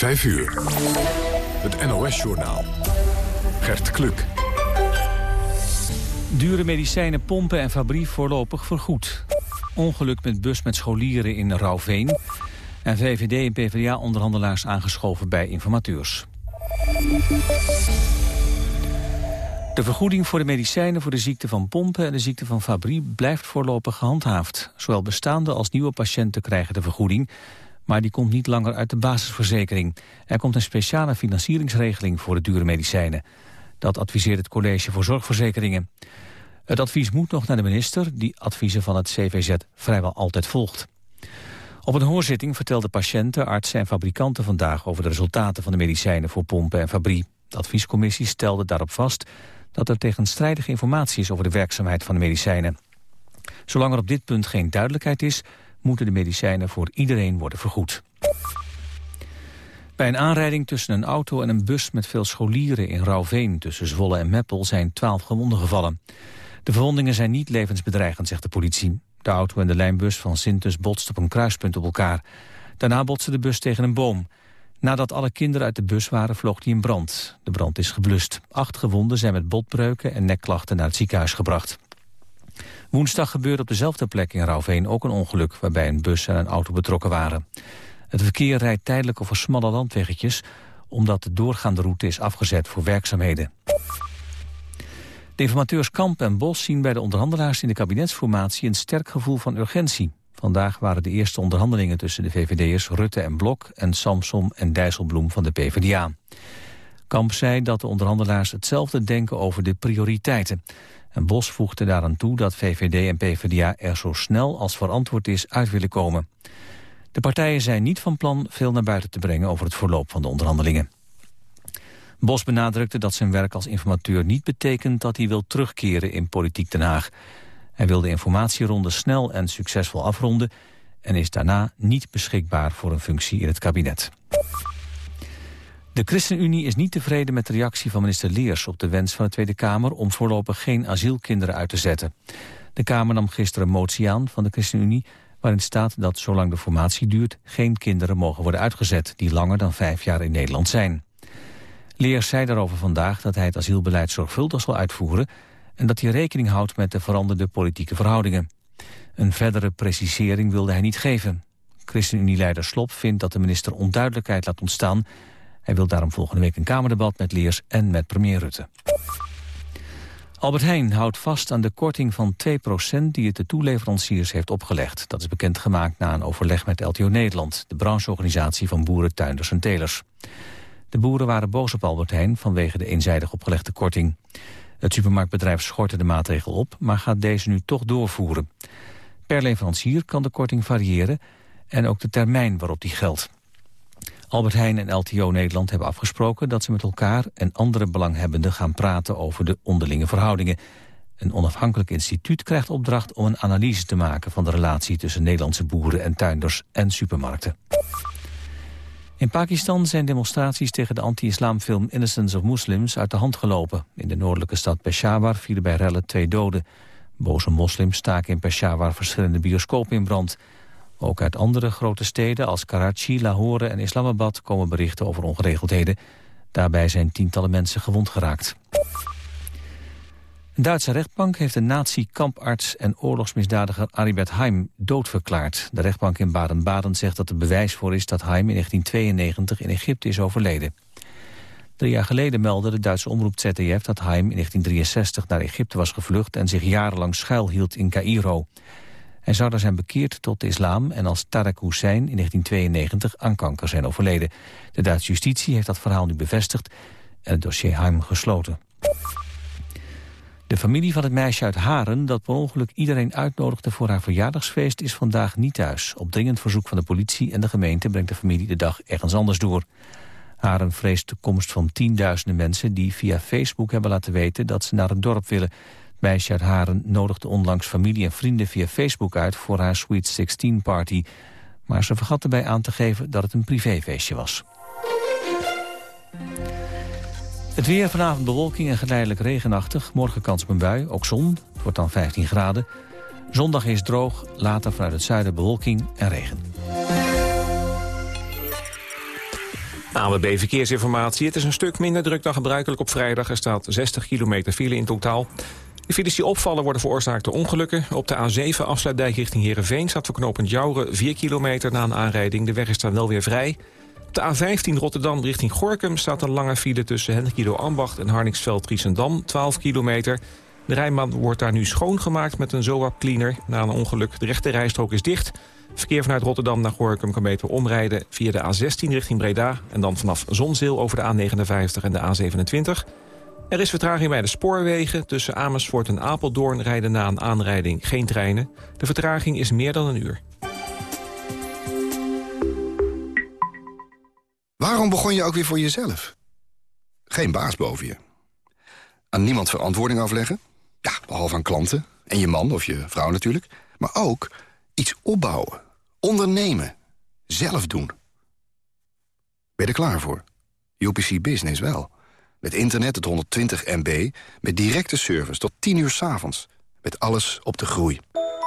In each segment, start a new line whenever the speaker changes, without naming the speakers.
5 uur. Het NOS-journaal. Gert Kluk.
Dure medicijnen, pompen en fabriek voorlopig vergoed. Ongeluk met bus met scholieren in Rauwveen. En VVD en PvdA-onderhandelaars aangeschoven bij informateurs. De vergoeding voor de medicijnen voor de ziekte van pompen en de ziekte van Fabry blijft voorlopig gehandhaafd. Zowel bestaande als nieuwe patiënten krijgen de vergoeding, maar die komt niet langer uit de basisverzekering. Er komt een speciale financieringsregeling voor de dure medicijnen. Dat adviseert het College voor Zorgverzekeringen. Het advies moet nog naar de minister, die adviezen van het CVZ vrijwel altijd volgt. Op een hoorzitting vertelden patiënten, artsen en fabrikanten vandaag over de resultaten van de medicijnen voor pompen en Fabry. De adviescommissie stelde daarop vast dat er tegenstrijdige informatie is over de werkzaamheid van de medicijnen. Zolang er op dit punt geen duidelijkheid is, moeten de medicijnen voor iedereen worden vergoed. Bij een aanrijding tussen een auto en een bus met veel scholieren in Rauwveen tussen Zwolle en Meppel zijn twaalf gewonden gevallen. De verwondingen zijn niet levensbedreigend, zegt de politie. De auto en de lijnbus van Sintus botsten op een kruispunt op elkaar. Daarna botste de bus tegen een boom. Nadat alle kinderen uit de bus waren, vloog die in brand. De brand is geblust. Acht gewonden zijn met botbreuken en nekklachten naar het ziekenhuis gebracht. Woensdag gebeurde op dezelfde plek in Rauwveen ook een ongeluk... waarbij een bus en een auto betrokken waren. Het verkeer rijdt tijdelijk over smalle landweggetjes... omdat de doorgaande route is afgezet voor werkzaamheden. De informateurs Kamp en Bos zien bij de onderhandelaars in de kabinetsformatie... een sterk gevoel van urgentie. Vandaag waren de eerste onderhandelingen tussen de VVD'ers Rutte en Blok... en Samsom en Dijsselbloem van de PvdA. Kamp zei dat de onderhandelaars hetzelfde denken over de prioriteiten. En Bos voegde daaraan toe dat VVD en PvdA er zo snel als verantwoord is uit willen komen. De partijen zijn niet van plan veel naar buiten te brengen over het verloop van de onderhandelingen. Bos benadrukte dat zijn werk als informateur niet betekent dat hij wil terugkeren in politiek Den Haag. Hij wil de informatieronde snel en succesvol afronden en is daarna niet beschikbaar voor een functie in het kabinet. De ChristenUnie is niet tevreden met de reactie van minister Leers op de wens van de Tweede Kamer om voorlopig geen asielkinderen uit te zetten. De Kamer nam gisteren een motie aan van de ChristenUnie waarin staat dat zolang de formatie duurt geen kinderen mogen worden uitgezet die langer dan vijf jaar in Nederland zijn. Leers zei daarover vandaag dat hij het asielbeleid zorgvuldig zal uitvoeren en dat hij rekening houdt met de veranderde politieke verhoudingen. Een verdere precisering wilde hij niet geven. ChristenUnie-leider Slop vindt dat de minister onduidelijkheid laat ontstaan. Hij wil daarom volgende week een Kamerdebat met Leers en met premier Rutte. Albert Heijn houdt vast aan de korting van 2% die het de toeleveranciers heeft opgelegd. Dat is bekendgemaakt na een overleg met LTO Nederland, de brancheorganisatie van boeren, tuinders en telers. De boeren waren boos op Albert Heijn vanwege de eenzijdig opgelegde korting. Het supermarktbedrijf schortte de maatregel op, maar gaat deze nu toch doorvoeren. Per leverancier kan de korting variëren en ook de termijn waarop die geldt. Albert Heijn en LTO Nederland hebben afgesproken dat ze met elkaar en andere belanghebbenden gaan praten over de onderlinge verhoudingen. Een onafhankelijk instituut krijgt opdracht om een analyse te maken van de relatie tussen Nederlandse boeren en tuinders en supermarkten. In Pakistan zijn demonstraties tegen de anti-islamfilm Innocence of Muslims uit de hand gelopen. In de noordelijke stad Peshawar vielen bij rellen twee doden. Boze moslims staken in Peshawar verschillende bioscopen in brand. Ook uit andere grote steden als Karachi, Lahore en Islamabad komen berichten over ongeregeldheden. Daarbij zijn tientallen mensen gewond geraakt. Een Duitse rechtbank heeft de nazi-kamparts en oorlogsmisdadiger Aribert Heim doodverklaard. De rechtbank in Baden-Baden zegt dat er bewijs voor is dat Heim in 1992 in Egypte is overleden. Drie jaar geleden meldde de Duitse omroep ZDF dat Heim in 1963 naar Egypte was gevlucht en zich jarenlang schuilhield in Cairo. Hij zou daar zijn bekeerd tot de islam en als Tarek Hussein in 1992 aan kanker zijn overleden. De Duitse justitie heeft dat verhaal nu bevestigd en het dossier Heim gesloten. De familie van het meisje uit Haren dat per ongeluk iedereen uitnodigde voor haar verjaardagsfeest is vandaag niet thuis. Op dringend verzoek van de politie en de gemeente brengt de familie de dag ergens anders door. Haren vreest de komst van tienduizenden mensen die via Facebook hebben laten weten dat ze naar het dorp willen. Uit Haren nodigde onlangs familie en vrienden via Facebook uit voor haar Sweet 16 party. Maar ze vergat erbij aan te geven dat het een privéfeestje was. Het weer vanavond bewolking en geleidelijk regenachtig. Morgen kans op een bui, ook zon. Het wordt dan 15 graden. Zondag is droog, later vanuit het zuiden bewolking en regen.
AWB Verkeersinformatie. Het is een stuk minder druk dan gebruikelijk op vrijdag. Er staat 60 kilometer file in totaal. De files die opvallen worden veroorzaakt door ongelukken. Op de A7 afsluitdijk richting Heerenveen staat verknopend Jouren 4 kilometer na een aanrijding. De weg is dan wel weer vrij. Op de A15 Rotterdam richting Gorkum staat een lange file tussen Hendrikido Ambacht en Harningsveld-Triesendam, 12 kilometer. De rijnbaan wordt daar nu schoongemaakt met een zoap cleaner na een ongeluk. De rechte rijstrook is dicht. Verkeer vanuit Rotterdam naar Gorkum kan beter omrijden via de A16 richting Breda... en dan vanaf Zonzeel over de A59 en de A27. Er is vertraging bij de spoorwegen. Tussen Amersfoort en Apeldoorn rijden na een aanrijding geen treinen. De vertraging is meer dan een uur.
Waarom begon je ook weer voor jezelf? Geen baas boven je. Aan niemand verantwoording afleggen? Ja, behalve aan klanten. En je man of je vrouw natuurlijk. Maar ook iets opbouwen. Ondernemen. Zelf doen. Ben je er klaar voor? UPC Business wel. Met internet tot 120 MB. Met directe service tot 10 uur s avonds. Met alles op de groei.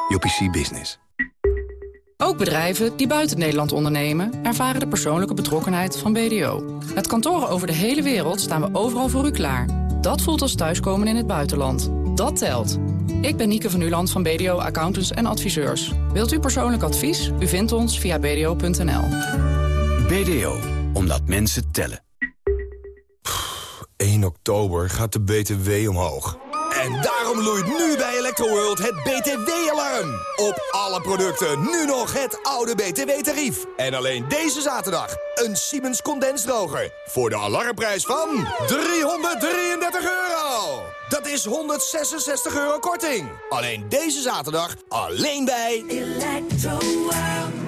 UPC Business.
Ook bedrijven die buiten Nederland ondernemen... ervaren de persoonlijke betrokkenheid van BDO. Met kantoren over de hele wereld staan we overal voor u klaar. Dat voelt als thuiskomen in het buitenland. Dat telt. Ik ben Nieke van Uland van BDO Accountants en Adviseurs. Wilt u persoonlijk advies? U vindt ons via bdo.nl.
BDO, omdat mensen tellen.
1 oktober gaat de BTW omhoog. En daarom loeit nu bij Electroworld het BTW-alarm. Op alle producten nu nog het oude BTW-tarief. En alleen deze zaterdag een Siemens condensdroger. Voor de alarmprijs van 333 euro. Dat is 166 euro korting. Alleen deze zaterdag, alleen bij Electroworld.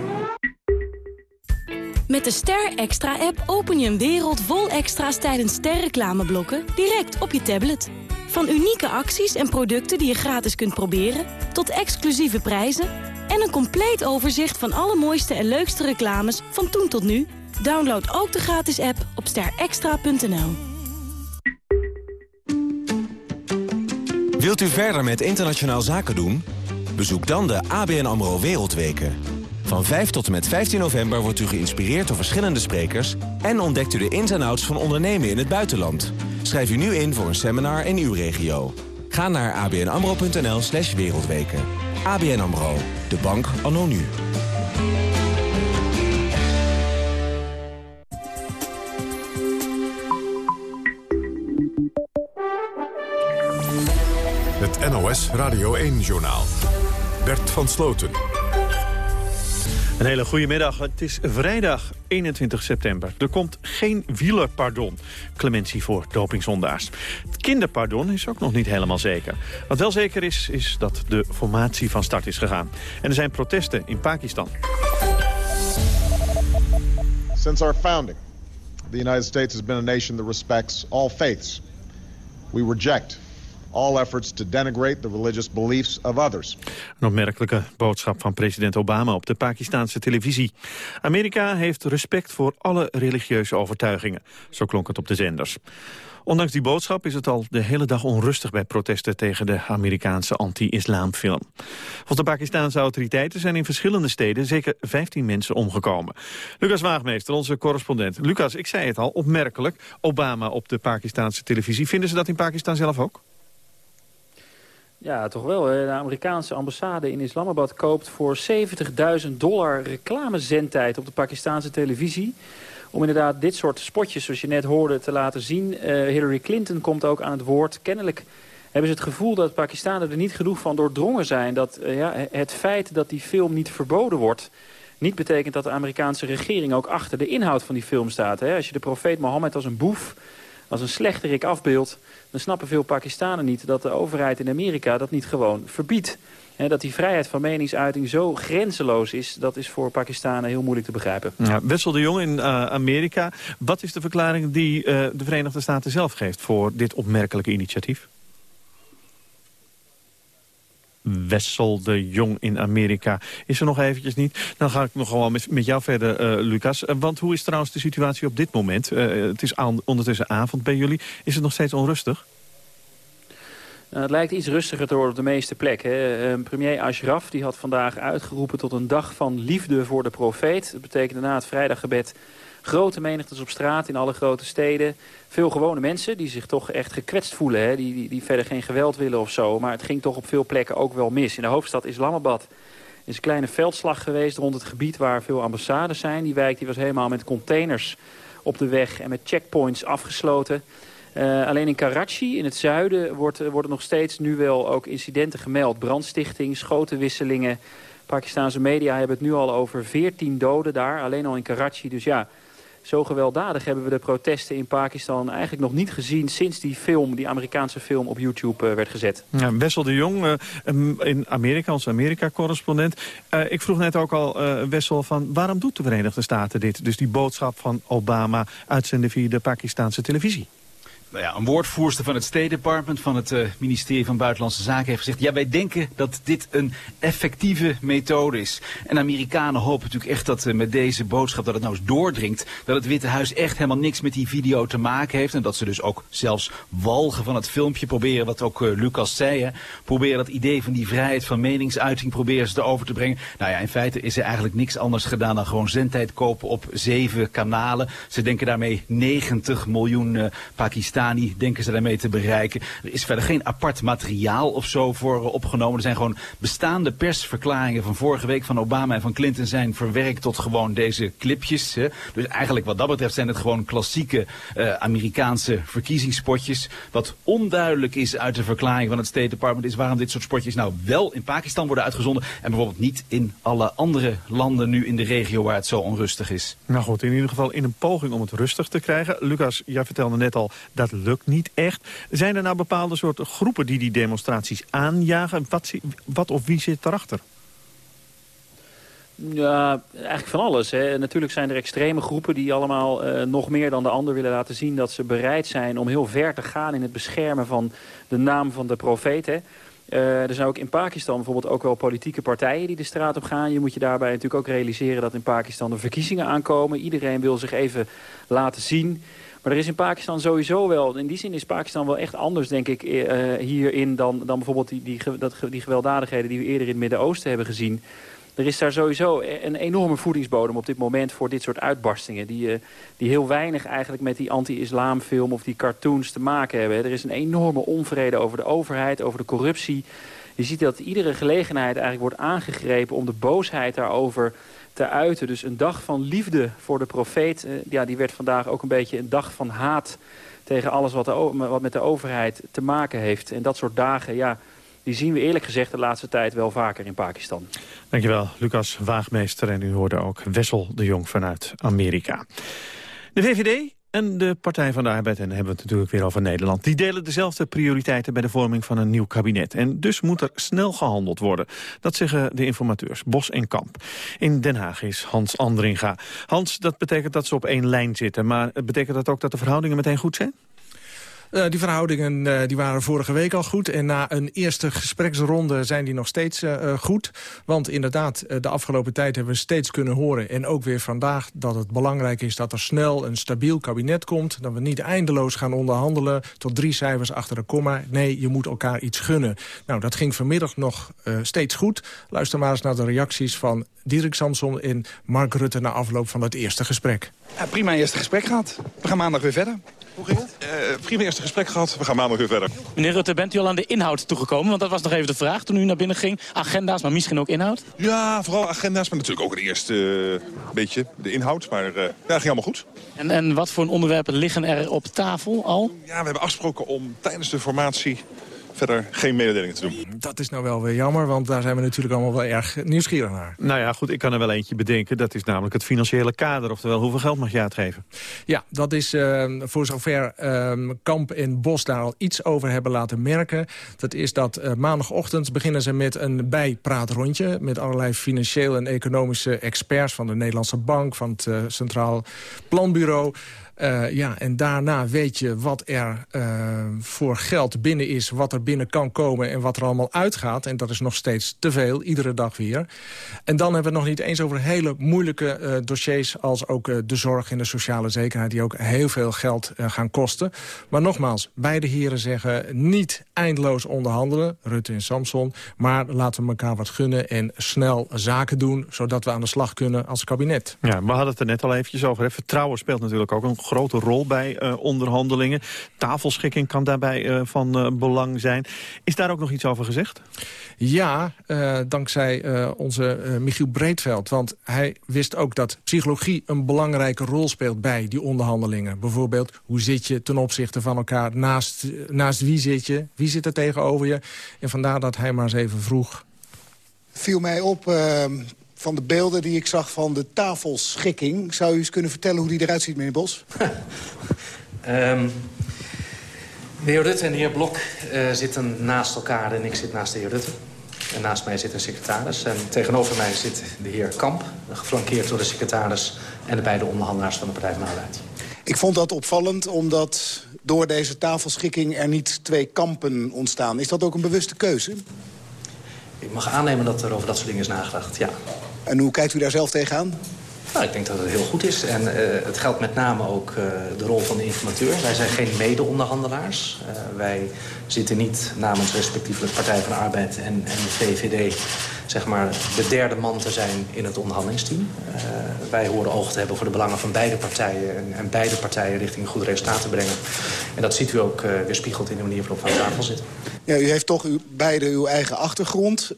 Met de Ster Extra-app open je een wereld vol extra's tijdens sterreclameblokken direct op je tablet. Van unieke acties en producten die je gratis kunt proberen... tot exclusieve prijzen en een compleet overzicht van alle mooiste en leukste reclames van toen tot nu. Download ook de gratis app op sterextra.nl.
Wilt u verder met internationaal zaken doen? Bezoek dan de ABN AMRO Wereldweken. Van 5 tot en met 15 november wordt u geïnspireerd door verschillende sprekers... en ontdekt u de ins en outs van ondernemen in het buitenland... Schrijf u nu in voor een seminar in uw regio. Ga naar abnamro.nl slash wereldweken. ABN AMRO, de bank anno nu.
Het NOS Radio 1-journaal. Bert van Sloten.
Een hele goede middag. Het is vrijdag 21 september. Er komt geen wielerpardon. Clementie voor dopingzondaars. Het kinderpardon is ook nog niet helemaal zeker. Wat wel zeker is, is dat de formatie van start is gegaan. En er zijn protesten in Pakistan.
Since our founding, the United States has been a nation that respects all faiths. We reject all efforts to denigrate the religious beliefs of others.
Een opmerkelijke boodschap van president Obama op de Pakistanse televisie. Amerika heeft respect voor alle religieuze overtuigingen. Zo klonk het op de zenders. Ondanks die boodschap is het al de hele dag onrustig bij protesten tegen de Amerikaanse anti-islamfilm. Volgens de Pakistanse autoriteiten zijn in verschillende steden zeker 15 mensen omgekomen. Lucas Waagmeester, onze correspondent. Lucas, ik zei het al, opmerkelijk, Obama op de Pakistanse televisie. Vinden ze dat in Pakistan zelf ook?
Ja, toch wel. De Amerikaanse ambassade in Islamabad koopt voor 70.000 dollar reclamezendtijd op de Pakistanse televisie. Om inderdaad dit soort spotjes, zoals je net hoorde, te laten zien. Uh, Hillary Clinton komt ook aan het woord. Kennelijk hebben ze het gevoel dat Pakistanen er niet genoeg van doordrongen zijn. Dat uh, ja, het feit dat die film niet verboden wordt niet betekent dat de Amerikaanse regering ook achter de inhoud van die film staat. Hè? Als je de profeet Mohammed als een boef als een slechterik afbeeld... dan snappen veel Pakistanen niet dat de overheid in Amerika dat niet gewoon verbiedt. Dat die vrijheid van meningsuiting zo grenzeloos is... dat is voor Pakistanen heel moeilijk te begrijpen.
Wessel de Jong in uh, Amerika. Wat is de verklaring die uh, de Verenigde Staten zelf geeft... voor dit opmerkelijke initiatief? Wessel de Jong in Amerika. Is er nog eventjes niet? Dan ga ik nog gewoon met, met jou verder, uh, Lucas. Uh, want hoe is trouwens de situatie op dit moment? Uh, het is ondertussen avond bij jullie. Is het nog steeds onrustig?
Nou, het lijkt iets rustiger te worden op de meeste plekken. premier Ashraf die had vandaag uitgeroepen tot een dag van liefde voor de profeet. Dat betekent na het vrijdaggebed Grote menigtes op straat in alle grote steden. Veel gewone mensen die zich toch echt gekwetst voelen. Hè? Die, die, die verder geen geweld willen of zo. Maar het ging toch op veel plekken ook wel mis. In de hoofdstad Islamabad is een kleine veldslag geweest rond het gebied waar veel ambassades zijn. Die wijk die was helemaal met containers op de weg en met checkpoints afgesloten. Uh, alleen in Karachi, in het zuiden, wordt, worden nog steeds nu wel ook incidenten gemeld. Brandstichting, schotenwisselingen. Pakistanse media hebben het nu al over 14 doden daar, alleen al in Karachi. Dus ja, zo gewelddadig hebben we de protesten in Pakistan eigenlijk nog niet gezien... sinds die film, die Amerikaanse film, op YouTube uh, werd gezet.
Ja, Wessel de Jong in Amerika, onze Amerika-correspondent. Uh, ik vroeg net ook al, Wessel, van waarom doet de Verenigde Staten dit? Dus die boodschap van Obama uitzenden via de Pakistanse televisie.
Nou ja, een woordvoerster van het State Department, van het uh, ministerie van Buitenlandse Zaken, heeft gezegd... ja, wij denken dat dit een effectieve methode is. En Amerikanen hopen natuurlijk echt dat uh, met deze boodschap, dat het nou eens doordringt... dat het Witte Huis echt helemaal niks met die video te maken heeft. En dat ze dus ook zelfs walgen van het filmpje proberen, wat ook uh, Lucas zei... Proberen dat idee van die vrijheid van meningsuiting proberen ze te over te brengen. Nou ja, in feite is er eigenlijk niks anders gedaan dan gewoon zendtijd kopen op zeven kanalen. Ze denken daarmee 90 miljoen Pakistanen denken ze daarmee te bereiken. Er is verder geen apart materiaal of zo voor uh, opgenomen. Er zijn gewoon bestaande persverklaringen van vorige week van Obama en van Clinton zijn verwerkt tot gewoon deze clipjes. Hè. Dus eigenlijk wat dat betreft zijn het gewoon klassieke uh, Amerikaanse verkiezingspotjes. Wat onduidelijk is uit de verklaring van het State Department is waarom dit soort spotjes nou wel in Pakistan worden uitgezonden en bijvoorbeeld niet in alle andere landen nu in de regio waar het zo onrustig is.
Nou goed, in ieder geval in een poging om het rustig te krijgen. Lucas, jij vertelde net al dat lukt niet echt. Zijn er nou bepaalde soorten groepen die die demonstraties aanjagen? Wat, wat of wie zit erachter?
Ja, eigenlijk van alles. Hè. Natuurlijk zijn er extreme groepen die allemaal uh, nog meer dan de ander willen laten zien... dat ze bereid zijn om heel ver te gaan in het beschermen van de naam van de profeet. Hè. Uh, er zijn ook in Pakistan bijvoorbeeld ook wel politieke partijen die de straat op gaan. Je moet je daarbij natuurlijk ook realiseren dat in Pakistan de verkiezingen aankomen. Iedereen wil zich even laten zien... Maar er is in Pakistan sowieso wel... in die zin is Pakistan wel echt anders, denk ik, uh, hierin... dan, dan bijvoorbeeld die, die, dat, die gewelddadigheden die we eerder in het Midden-Oosten hebben gezien. Er is daar sowieso een enorme voedingsbodem op dit moment... voor dit soort uitbarstingen. Die, uh, die heel weinig eigenlijk met die anti-islamfilm of die cartoons te maken hebben. Er is een enorme onvrede over de overheid, over de corruptie. Je ziet dat iedere gelegenheid eigenlijk wordt aangegrepen... om de boosheid daarover te uiten. Dus een dag van liefde voor de profeet, uh, ja, die werd vandaag ook een beetje een dag van haat tegen alles wat, wat met de overheid te maken heeft. En dat soort dagen, ja, die zien we eerlijk gezegd de laatste tijd wel vaker in Pakistan.
Dankjewel, Lucas Waagmeester. En u hoorde ook Wessel de Jong vanuit Amerika. De VVD en de Partij van de Arbeid, en dan hebben we het natuurlijk weer over Nederland... die delen dezelfde prioriteiten bij de vorming van een nieuw kabinet. En dus moet er snel gehandeld worden. Dat zeggen de informateurs Bos en Kamp. In Den Haag is Hans Andringa. Hans, dat betekent dat ze op één lijn zitten. Maar betekent dat ook dat de verhoudingen meteen goed zijn?
Uh, die verhoudingen uh, die waren vorige week al goed. En na een eerste gespreksronde zijn die nog steeds uh, goed. Want inderdaad, de afgelopen tijd hebben we steeds kunnen horen... en ook weer vandaag dat het belangrijk is dat er snel een stabiel kabinet komt. Dat we niet eindeloos gaan onderhandelen tot drie cijfers achter de komma. Nee, je moet elkaar iets gunnen. Nou, dat ging vanmiddag nog steeds goed. Luister maar eens naar de reacties van Dirk Samson en Mark Rutte... na afloop van het eerste gesprek.
Ja, prima eerste gesprek gehad. We gaan maandag weer verder.
Hoe ging het? Uh, prima eerste gesprek gehad. We gaan maandag weer verder.
Meneer Rutte, bent u al aan de inhoud toegekomen? Want dat was nog even de vraag toen u naar binnen ging. Agenda's, maar misschien ook inhoud?
Ja, vooral agenda's, maar natuurlijk ook het eerste uh, beetje de inhoud. Maar uh, ja, dat ging allemaal goed.
En, en wat voor onderwerpen liggen er op tafel al?
Ja, we hebben afgesproken om tijdens de formatie verder geen mededelingen te doen.
Dat is nou wel weer jammer, want daar zijn we natuurlijk allemaal wel erg nieuwsgierig naar.
Nou ja, goed, ik kan er wel eentje bedenken. Dat is namelijk het financiële kader, oftewel hoeveel geld mag je uitgeven?
Ja, dat is uh, voor zover uh, Kamp en Bos daar al iets over hebben laten merken. Dat is dat uh, maandagochtend beginnen ze met een bijpraatrondje... met allerlei financiële en economische experts van de Nederlandse Bank... van het Centraal Planbureau... Uh, ja, en daarna weet je wat er uh, voor geld binnen is... wat er binnen kan komen en wat er allemaal uitgaat. En dat is nog steeds te veel, iedere dag weer. En dan hebben we het nog niet eens over hele moeilijke uh, dossiers... als ook de zorg en de sociale zekerheid... die ook heel veel geld gaan kosten. Maar nogmaals, beide heren zeggen niet eindeloos onderhandelen... Rutte en Samson, maar laten we elkaar wat gunnen... en snel zaken doen, zodat we aan de slag kunnen als kabinet.
Ja, we hadden het er net al eventjes over. Vertrouwen speelt natuurlijk ook een grote rol bij uh, onderhandelingen. Tafelschikking kan daarbij uh, van uh, belang zijn. Is daar ook nog iets over gezegd?
Ja, dankzij onze Michiel Breedveld. Want hij wist ook dat psychologie een belangrijke rol speelt bij die onderhandelingen. Bijvoorbeeld, hoe zit je ten opzichte van elkaar? Naast, naast wie zit je? Wie zit er tegenover je? En vandaar dat hij maar eens even vroeg.
Viel mij op van de beelden die ik zag van de tafelschikking. Zou u eens kunnen vertellen hoe die eruit ziet, meneer Bos?
um, de heer Rutte en de heer Blok uh, zitten naast elkaar en ik zit naast de heer Rutte. En naast mij zit een secretaris. En tegenover mij zit de heer Kamp, geflankeerd door de secretaris... en de beide onderhandelaars van de Partij van Arbeid.
Ik vond dat opvallend, omdat door deze tafelschikking er niet twee kampen ontstaan. Is dat ook een bewuste keuze?
Ik mag aannemen dat er over dat soort dingen is nagedacht, ja.
En hoe kijkt u daar zelf tegenaan?
Nou, ik denk dat het heel goed is. En uh, het geldt met name ook uh, de rol van de informateur. Wij zijn geen mede-onderhandelaars. Uh, wij zitten niet namens respectievelijk Partij van de Arbeid en, en de VVD... zeg maar de derde man te zijn in het onderhandelingsteam. wij horen oog te hebben voor de belangen van beide partijen... en, en beide partijen richting een goed resultaat te brengen. En dat ziet u ook weerspiegeld in de manier waarop we aan tafel zitten.
Ja, u heeft toch uw, beide uw eigen achtergrond.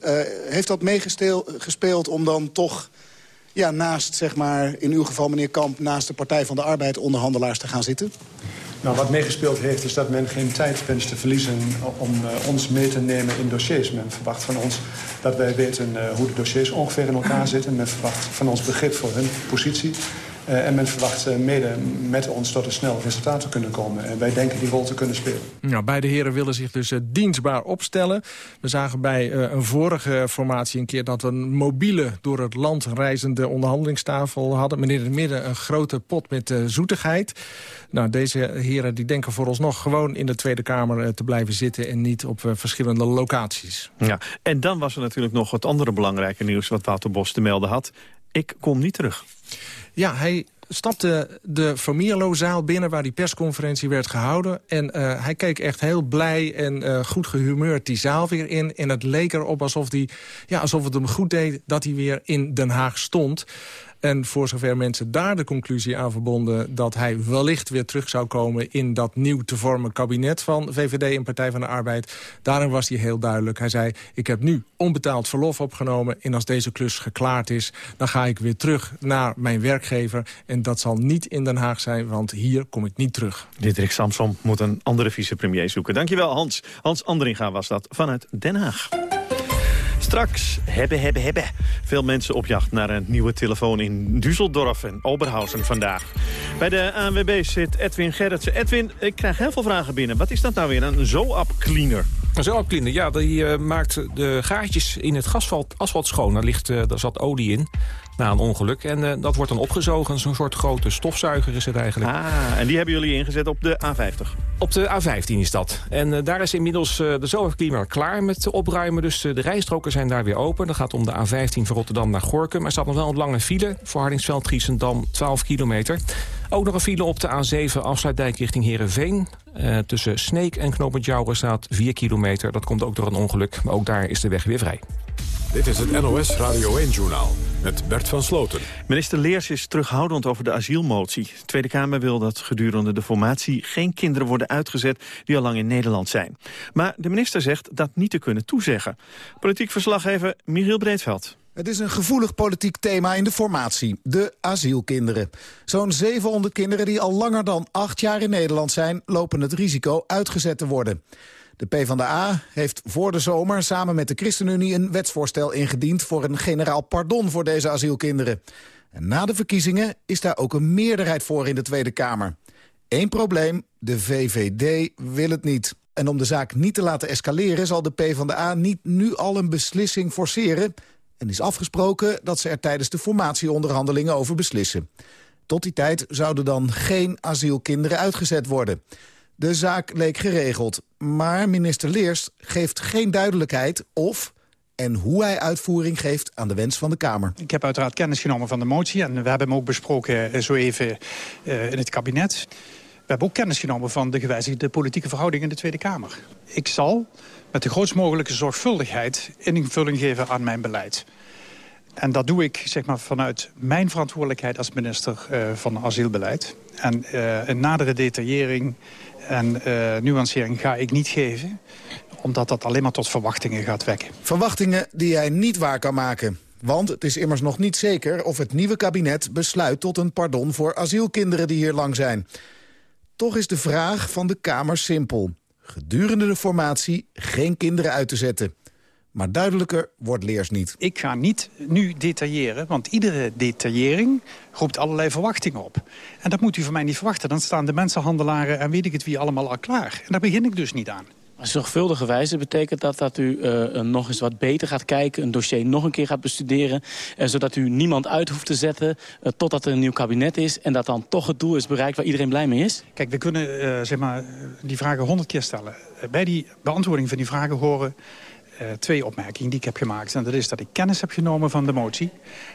heeft dat meegespeeld om dan toch ja, naast, zeg maar, in uw geval meneer Kamp... naast de Partij van de Arbeid onderhandelaars te gaan zitten?
Nou, wat meegespeeld heeft is dat men geen tijd wenst te verliezen... om uh, ons mee te nemen in dossiers. Men verwacht van ons dat wij weten uh, hoe de dossiers ongeveer in elkaar zitten. Men verwacht van ons begrip voor hun positie. Uh, en men verwacht uh, mede met ons tot een snel resultaat te kunnen komen. En wij denken die rol te kunnen spelen.
Nou, beide heren willen zich dus uh, dienstbaar opstellen. We zagen bij een vorige formatie een keer dat we een mobiele... door het land reizende onderhandelingstafel hadden. Meneer in het midden een grote pot met zoetigheid. Nou, deze heren die denken vooralsnog gewoon in de Tweede Kamer te blijven zitten... en niet op verschillende locaties.
Ja, en dan was er natuurlijk nog het andere belangrijke nieuws... wat Wouter Bos te melden had. Ik kom niet terug.
Ja, hij stapte de Famierlo-zaal binnen waar die persconferentie werd gehouden. En uh, hij keek echt heel blij en uh, goed gehumeurd die zaal weer in. En het leek erop alsof, die, ja, alsof het hem goed deed dat hij weer in Den Haag stond. En voor zover mensen daar de conclusie aan verbonden... dat hij wellicht weer terug zou komen in dat nieuw te vormen kabinet... van VVD en Partij van de Arbeid. Daarin was hij heel duidelijk. Hij zei, ik heb nu onbetaald verlof opgenomen... en als deze klus geklaard is, dan ga ik weer terug naar mijn werkgever. En dat zal niet in Den Haag zijn, want hier kom ik niet terug.
Diederik Samson moet een andere vicepremier zoeken. Dankjewel, Hans. Hans Andringa was dat vanuit Den Haag. Straks hebben, hebben, hebben. Veel mensen op jacht naar een nieuwe telefoon in Düsseldorf en Oberhausen vandaag. Bij de ANWB zit Edwin Gerritsen. Edwin, ik krijg heel veel vragen binnen. Wat is dat nou weer, een Zoap Cleaner?
Een Zoap Cleaner, ja, die uh, maakt de gaatjes in het asfalt, schoon. Daar, ligt, uh, daar zat olie in na een ongeluk. En uh, dat wordt dan opgezogen. Zo'n soort grote stofzuiger is het eigenlijk.
Ah, en die hebben jullie ingezet op de A50?
Op de A15 is dat. En uh, daar is inmiddels uh, de Zomerklima klaar met opruimen. Dus de rijstroken zijn daar weer open. Dat gaat om de A15 van Rotterdam naar Gorkum. Er staat nog wel een lange file voor Hardingsveld, Giesendam, 12 kilometer. Ook nog een file op de A7 afsluitdijk richting Heerenveen. Uh, tussen Sneek en Knopend Jouwen staat 4 kilometer. Dat komt ook door een ongeluk, maar ook daar is de weg weer vrij.
Dit is het NOS Radio 1-journaal met Bert van Sloten.
Minister Leers is terughoudend over de asielmotie. De Tweede Kamer wil dat gedurende de formatie geen kinderen worden uitgezet die al lang in Nederland zijn. Maar de minister zegt dat niet te kunnen toezeggen. Politiek verslaggever Michiel Breedveld.
Het is een gevoelig politiek thema in de formatie, de asielkinderen. Zo'n 700 kinderen die al langer dan acht jaar in Nederland zijn... lopen het risico uitgezet te worden. De PvdA heeft voor de zomer samen met de ChristenUnie een wetsvoorstel ingediend voor een generaal pardon voor deze asielkinderen. En na de verkiezingen is daar ook een meerderheid voor in de Tweede Kamer. Eén probleem, de VVD wil het niet. En om de zaak niet te laten escaleren zal de PvdA niet nu al een beslissing forceren... en is afgesproken dat ze er tijdens de formatieonderhandelingen over beslissen. Tot die tijd zouden dan geen asielkinderen uitgezet worden. De zaak leek geregeld, maar minister Leers geeft geen duidelijkheid of en hoe hij uitvoering geeft aan de wens van de Kamer.
Ik heb uiteraard kennis genomen van de motie en we hebben hem ook besproken eh, zo even uh, in het kabinet. We hebben ook kennis genomen van de gewijzigde politieke verhoudingen in de Tweede Kamer. Ik zal met de grootst mogelijke zorgvuldigheid invulling geven aan mijn beleid. En dat doe ik zeg maar, vanuit mijn verantwoordelijkheid als minister uh, van asielbeleid. En een nadere detaillering en uh, nuancering ga ik niet geven omdat dat alleen maar tot verwachtingen gaat wekken.
Verwachtingen die hij niet waar kan maken. Want het is immers nog niet zeker of het nieuwe kabinet besluit tot een pardon voor asielkinderen die hier lang zijn. Toch is de vraag van de Kamer simpel. Gedurende de formatie geen kinderen uit te zetten. Maar duidelijker wordt Leers niet.
Ik ga niet nu detailleren, want iedere detaillering roept allerlei verwachtingen op. En dat moet u van mij niet verwachten. Dan staan de mensenhandelaren en weet ik het wie allemaal al klaar. En daar begin ik dus niet aan.
Zorgvuldige wijze betekent dat dat u uh, nog eens wat beter gaat kijken... een dossier nog een keer gaat bestuderen... Uh, zodat u niemand uit hoeft te zetten uh, totdat er een nieuw kabinet is... en dat dan toch het doel is bereikt waar iedereen blij mee is?
Kijk, we kunnen zeg maar, die vragen honderd keer stellen. bij die beantwoording van die vragen horen uh, twee opmerkingen die ik heb gemaakt. En dat is dat ik kennis heb genomen van de motie.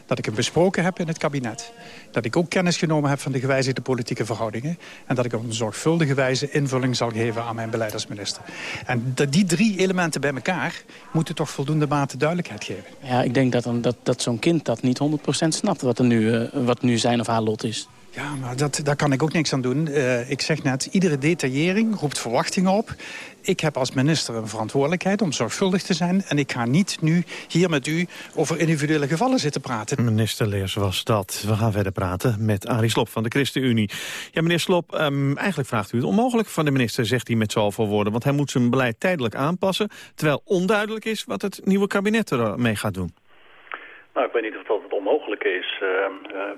Dat ik hem besproken heb in het kabinet. Dat ik ook kennis genomen heb van de gewijzigde politieke verhoudingen. En dat ik op een zorgvuldige wijze invulling zal geven aan mijn beleid als minister. En dat die drie elementen bij elkaar moeten toch voldoende mate duidelijkheid geven.
Ja, ik denk dat, dat, dat zo'n kind dat niet 100% snapt wat, er nu, uh, wat nu zijn of haar lot is.
Ja, maar dat, daar kan ik ook niks aan doen. Uh, ik zeg net, iedere detaillering roept verwachtingen op. Ik heb als minister een verantwoordelijkheid om zorgvuldig te zijn. En ik ga niet nu hier met u over individuele gevallen zitten praten.
Minister Leers was dat. We gaan verder praten met Arie Slop van de ChristenUnie. Ja, meneer Slop, um, eigenlijk vraagt u het onmogelijk van de minister, zegt hij met zoveel woorden. Want hij moet zijn beleid tijdelijk aanpassen, terwijl onduidelijk is wat het nieuwe kabinet ermee gaat doen.
Nou, ik weet niet of dat het onmogelijke is. Uh, uh,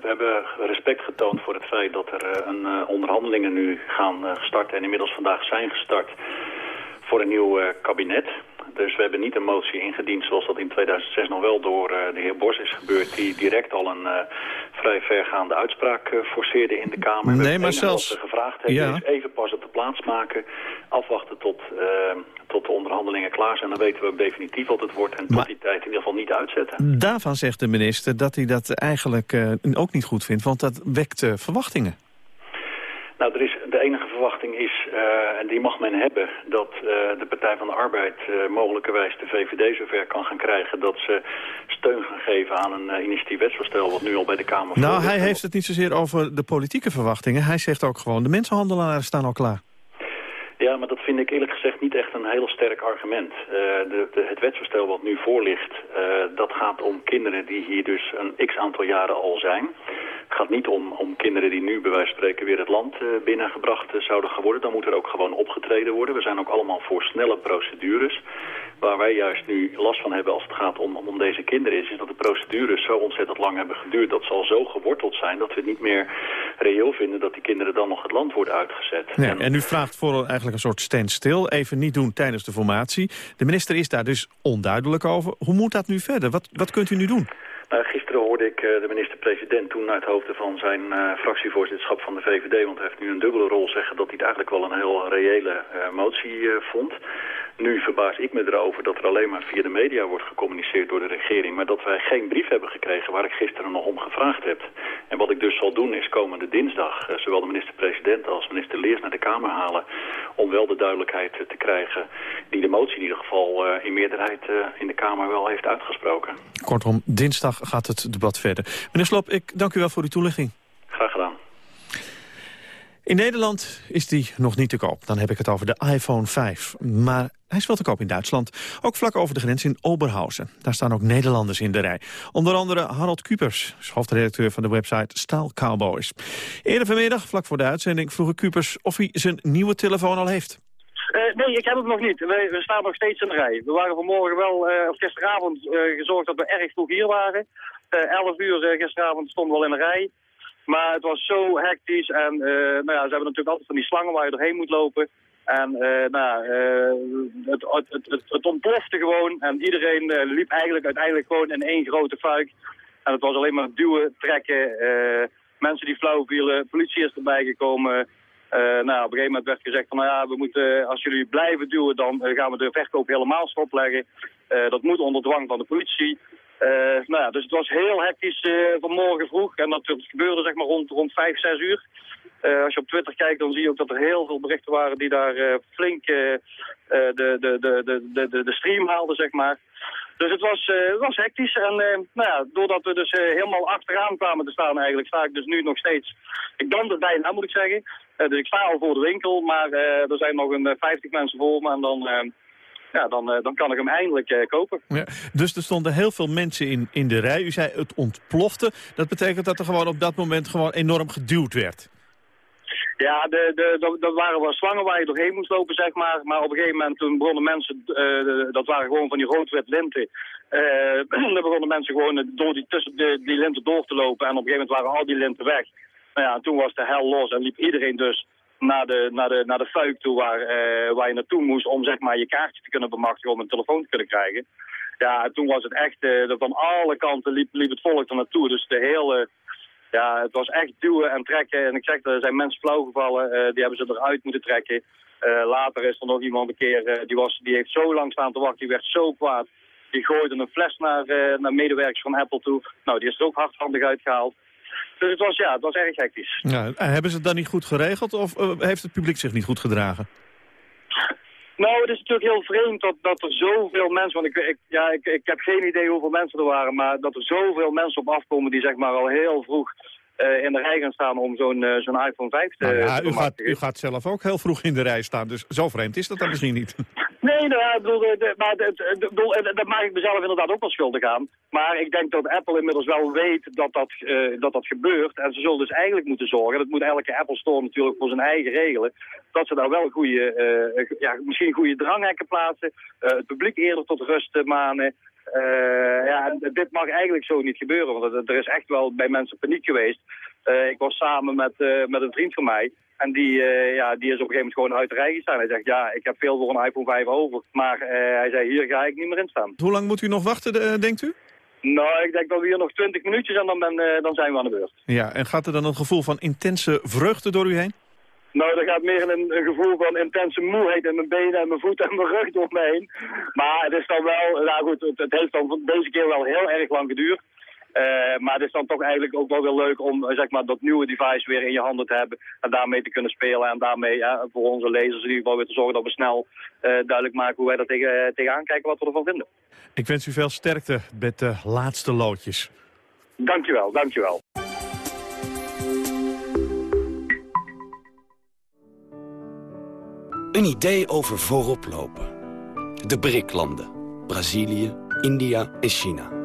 we hebben respect getoond voor het feit dat er uh, onderhandelingen nu gaan starten... en inmiddels vandaag zijn gestart voor een nieuw kabinet. Dus we hebben niet een motie ingediend zoals dat in 2006 nog wel door uh, de heer Bos is gebeurd... die direct al een uh, vrij vergaande uitspraak uh, forceerde in de Kamer.
Nee, maar zelfs...
Wat ze gevraagd hebben ja. is even pas op de plaats maken... afwachten tot, tot de onderhandelingen klaar zijn. Dan weten we definitief wat het wordt en tot die tijd in ieder geval niet uitzetten.
Daarvan zegt de minister dat hij dat eigenlijk ook niet goed vindt... want dat wekt verwachtingen.
Nou, er is, de enige verwachting is, uh, en die mag men hebben, dat uh, de Partij van de Arbeid uh, mogelijkerwijs de VVD zover kan gaan krijgen dat ze steun gaan geven aan een initiatief wetsvoorstel wat nu al bij de Kamer
Nou, hij heeft het niet zozeer over de politieke verwachtingen. Hij zegt ook gewoon, de mensenhandelaren staan al klaar.
Ja, maar dat vind ik eerlijk gezegd niet echt een heel sterk argument. Uh, de, de, het wetsvoorstel wat nu voor ligt, uh, dat gaat om kinderen die hier dus een x-aantal jaren al zijn. Het gaat niet om, om kinderen die nu bij wijze van spreken weer het land uh, binnengebracht zouden gaan worden. Dan moet er ook gewoon opgetreden worden. We zijn ook allemaal voor snelle procedures. Waar wij juist nu last van hebben als het gaat om, om deze kinderen is, is dat de procedures zo ontzettend lang hebben geduurd. Dat ze al zo geworteld zijn dat we het niet meer reëel vinden dat die kinderen dan nog het land worden uitgezet.
Ja, en, en u vraagt voor eigenlijk een soort standstill, even niet doen tijdens de formatie. De minister is daar dus onduidelijk over. Hoe moet dat nu verder? Wat, wat kunt u nu doen?
Nou, gisteren hoorde ik uh, de minister-president toen uit hoofde van zijn uh, fractievoorzitterschap van de VVD... want hij heeft nu een dubbele rol zeggen dat hij het eigenlijk wel een heel reële uh, motie vond. Nu verbaas ik me erover dat er alleen maar via de media wordt gecommuniceerd door de regering... maar dat wij geen brief hebben gekregen waar ik gisteren nog om gevraagd heb. En wat ik dus zal doen is komende dinsdag zowel de minister-president als minister Leers naar de Kamer halen... om wel de duidelijkheid te krijgen die de motie in ieder geval in meerderheid in de Kamer wel heeft uitgesproken.
Kortom, dinsdag gaat het debat verder. Meneer Slop, ik dank u wel voor uw toelichting. In Nederland is die nog niet te koop. Dan heb ik het over de iPhone 5. Maar hij is wel te koop in Duitsland. Ook vlak over de grens in Oberhausen. Daar staan ook Nederlanders in de rij. Onder andere Harold Kupers, hoofdredacteur van de website Staal Cowboys. Eerder vanmiddag, vlak voor de uitzending, vroeg Kupers of hij zijn nieuwe telefoon al heeft.
Uh, nee, ik heb het nog niet. We, staan nog steeds in de rij. We waren vanmorgen wel, uh, of gisteravond, uh, gezorgd dat we erg vroeg hier waren. 11 uur gisteravond stonden we al in de rij. Maar het was zo hectisch en nou ja, ze hebben natuurlijk altijd van die slangen waar je doorheen moet lopen. En nou, het, het, het, het, ontplofte gewoon en iedereen liep eigenlijk uiteindelijk gewoon in één grote fuik. En het was alleen maar duwen, trekken, mensen die flauw vielen, politie is erbij gekomen. Uh, nou, op een gegeven moment werd gezegd van, nou ja, we moeten, als jullie blijven duwen, dan gaan we de verkoop helemaal stopleggen. Dat moet onder dwang van de politie. Uh, nou ja, dus het was heel hectisch vanmorgen vroeg. En dat gebeurde zeg maar rond, rond 5, 6 uur. als je op Twitter kijkt, dan zie je ook dat er heel veel berichten waren die daar flink de, de, de, de, de, de stream haalden, zeg maar. Dus het was, uh, was hectisch. En nou ja, doordat we dus helemaal achteraan kwamen te staan eigenlijk, sta ik dus nu nog steeds... Ik dan er bijna, moet ik zeggen. dus ik sta al voor de winkel, maar er zijn nog een 50 mensen voor me. En dan, ja, dan, dan kan ik hem eindelijk kopen.
Ja, dus er stonden heel veel mensen in, in de rij. U zei het ontplofte. Dat betekent dat er gewoon op dat moment gewoon enorm geduwd werd.
Ja, de, de, er waren wel slangen waar je doorheen moest lopen, zeg maar. Maar op een gegeven moment toen begonnen mensen, uh, dat waren gewoon van die rood-wit linten. Uh, dan begonnen mensen gewoon door die, tussen de, die linten door te lopen. En op een gegeven moment waren al die linten weg. Nou ja, toen was de hel los en liep iedereen dus naar de, naar de, naar de fuik toe waar, uh, waar je naartoe moest om zeg maar je kaartje te kunnen bemachtigen om een telefoon te kunnen krijgen. Ja, toen was het echt, van alle kanten liep, liep het volk er naartoe. Dus de hele ja, het was echt duwen en trekken. En ik zeg, er zijn mensen flauwgevallen. Uh, die hebben ze eruit moeten trekken. Uh, later is er nog iemand een keer, uh, die, was, die heeft zo lang staan te wachten. Die werd zo kwaad. Die gooide een fles naar, naar medewerkers van Apple toe. Nou, die is er ook hardhandig uitgehaald. Dus het was, ja, het was erg hectisch.
Ja, hebben ze het dan niet goed geregeld of heeft het publiek zich niet goed gedragen?
Nou, het is natuurlijk heel vreemd dat, dat er zoveel mensen, want ik, ik, ja, ik, ik heb geen idee hoeveel mensen er waren, maar dat er zoveel mensen op afkomen die zeg maar al heel vroeg uh, in de rij gaan staan om zo'n uh, zo'n iPhone 5 te,
nou ja,
te
u gaat, u gaat zelf ook heel vroeg in de rij staan, dus zo vreemd is dat dan misschien niet.
Nee, nou, ik bedoel, de, maar bedoel, dat maak ik mezelf inderdaad ook wel schuldig aan. Maar ik denk dat Apple inmiddels wel weet dat dat, uh, dat dat gebeurt. En ze zullen dus eigenlijk moeten zorgen, dat moet elke Apple Store natuurlijk voor zijn eigen regelen, dat ze daar wel goede, ja, misschien goede dranghekken plaatsen, het publiek eerder tot rust manen. Uh, ja, dit mag eigenlijk zo niet gebeuren, want er is echt wel bij mensen paniek geweest. Uh, ik was samen met, uh, met een vriend van mij en die, ja, die is op een gegeven moment gewoon uit de rij gestaan. Hij zegt, ja, ik heb veel voor een iPhone 5 over, maar hij zei, hier ga ik niet meer in staan.
Hoe lang moet u nog wachten, denkt u?
Nou, ik denk dat we hier nog 20 minuutjes en dan, ben, dan zijn we aan de beurt.
Ja, en gaat er dan een gevoel van intense vreugde door u heen?
Nou, er gaat meer een, een, gevoel van intense moeheid in mijn benen en mijn voeten en mijn rug door me heen. Maar het is dan wel, nou goed, het, het heeft dan deze keer wel heel erg lang geduurd. Uh, maar het is dan toch eigenlijk ook wel weer leuk om zeg maar, dat nieuwe device weer in je handen te hebben. En daarmee te kunnen spelen. En daarmee ja, voor onze lezers in ieder geval weer te zorgen dat we snel uh, duidelijk maken hoe wij er tegen, tegenaan kijken wat we ervan vinden.
Ik wens u veel sterkte met de laatste loodjes.
Dankjewel, dankjewel.
Een idee over voorop lopen. De BRIC-landen. Brazilië, India en China.